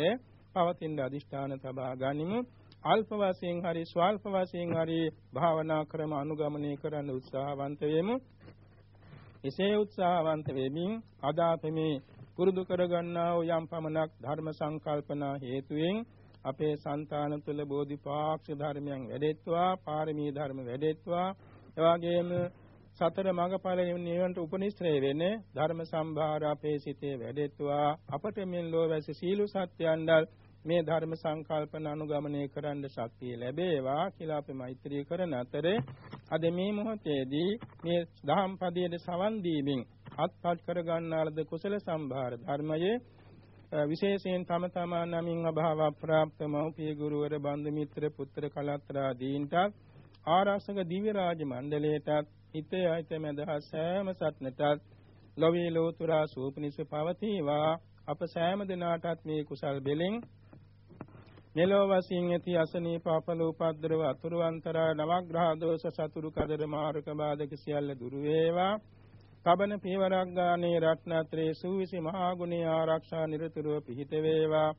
පවතින අදිෂ්ඨාන තබා ගනිමු. අල්ප වශයෙන් හරි ස්වල්ප වශයෙන් හරි භාවනා ක්‍රම අනුගමනය කරන්න උත්සාහවන්ත වෙමු. එසේ උත්සාහවන්ත වෙමින් අද අපි මේ පුරුදු කරගන්නා වූ යම් පමණක් ධර්ම සංකල්පනා හේතුවෙන් අපේ సంతාන තුළ බෝධිපාක්ෂ ධර්මයන් වැඩෙත්වා පාරමී ධර්ම වැඩෙත්වා. එවාගෙම සතර මඟඵල නිවනට උපනිශ්‍රේ වෙන්නේ ධර්ම සම්භාර අපේ සිතේ වැඩෙත්වා. අපට මෙන් ලෝවැසි සීල සත්‍යයන්දල් මේ ධර්ම සංකල්පන අනුගමනය කරන්න ශක්තිය ලැබේවා කියලා අපි මෛත්‍රී කරන අතරේ අද මේ මොහොතේදී මේ දහම් පදයේ සවන් දීමින් අත්පත් කර ගන්නාලද කුසල සම්භාර ධර්මයේ විශේෂයෙන් තම තමා නමින් අභාව ප්‍රාප්ත මෞපිය ගුරුවර බන්දු මිත්‍ර පුත්‍ර කලත්‍රා දීන්ට ආරක්ෂක දිව්‍ය රාජ මණ්ඩලයටත් හිතේ අයිත මැදහත් සෑම සත්නටත් ලොවේ ලෝතුරා සූපනිස පවතිවා. අප සෑම දිනාටත් මේ කුසල් බෙලෙන් මෙලොව වශයෙන් ඇති අසනීප අපල උපද්දරව අතුරු අන්තරා නවග්‍රහ දෝෂ සතුරු කදර මාර්ග බාධක සියල්ල දුරු වේවා. කබන පියවරක් ගානේ රත්නත්‍රේ සූවිසි මහා ගුණී ආරක්ෂා නිරතුරුව පිහිට වේවා.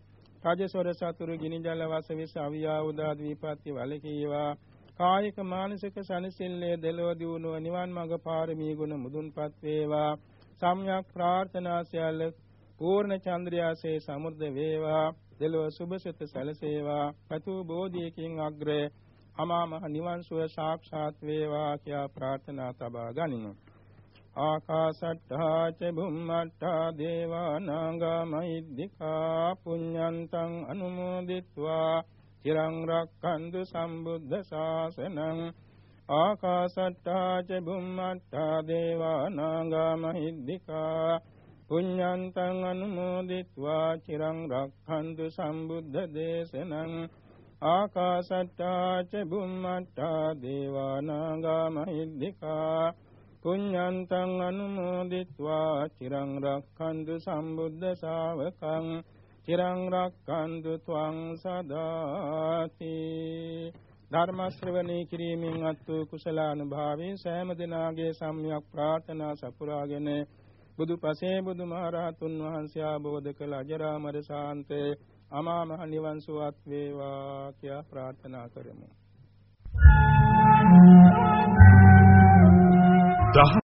රජසොර සතුරු ගිනි ජල වසවිස අවියා උදාද විපත්ති වලකීවා කායික මානසික සනසිල්ලේ දෙලෝ දියුණුව නිවන් මඟ පාරමී ගුණ මුදුන්පත් වේවා. සම්්‍යක් ප්‍රාර්ථනා සියල්ල පූර්ණ චන්ද්‍රයාසේ සමුර්ධ වේවා. දෙලොව සුභසත සැලසේවා. පතු බෝධියකින් අග්‍ර අමා මහ නිවන් සුව සාක්ෂාත් වේවා කියා ප්‍රාර්ථනා තබා ගනිමු. ආකාශට්ඨා ච බුම්මට්ඨා දේවානාගා මහිද්దికා පුඤ්ඤන්තං අනුමෝදිත්වා. চিරං රක්ඛන්තු සම්බුද්ධ ශාසනං. ආකාශට්ඨා ච බුම්මට්ඨා දේවානාගා මහිද්దికා පුඤ්ඤන්තං අනුමෝදිත්වා චිරං රක්ඛන්තු සම්බුද්ධ දේශනං ආකාසට්ටා ච බුම්මට්ටා දේවා නාග මහිද්దికා පුඤ්ඤන්තං අනුමෝදිත්වා චිරං රක්ඛන්තු සම්බුද්ධ ශාවකං චිරං රක්ඛන්තු ත්වං සදාති ධර්ම ශ්‍රවණී කිරීමෙන් අත්තු කුසලානුභාවී සෑම දිනාගේ සම්්‍යක් ප්‍රාර්ථනා සපුරාගෙන බුදු පසේ බුදු මහරහතුන් වහන්සේ ආબોධ කළ අජරාමර ශාන්තේ අමා මහ නිවන් සුවත් වේවා කියා ප්‍රාර්ථනා කරමු.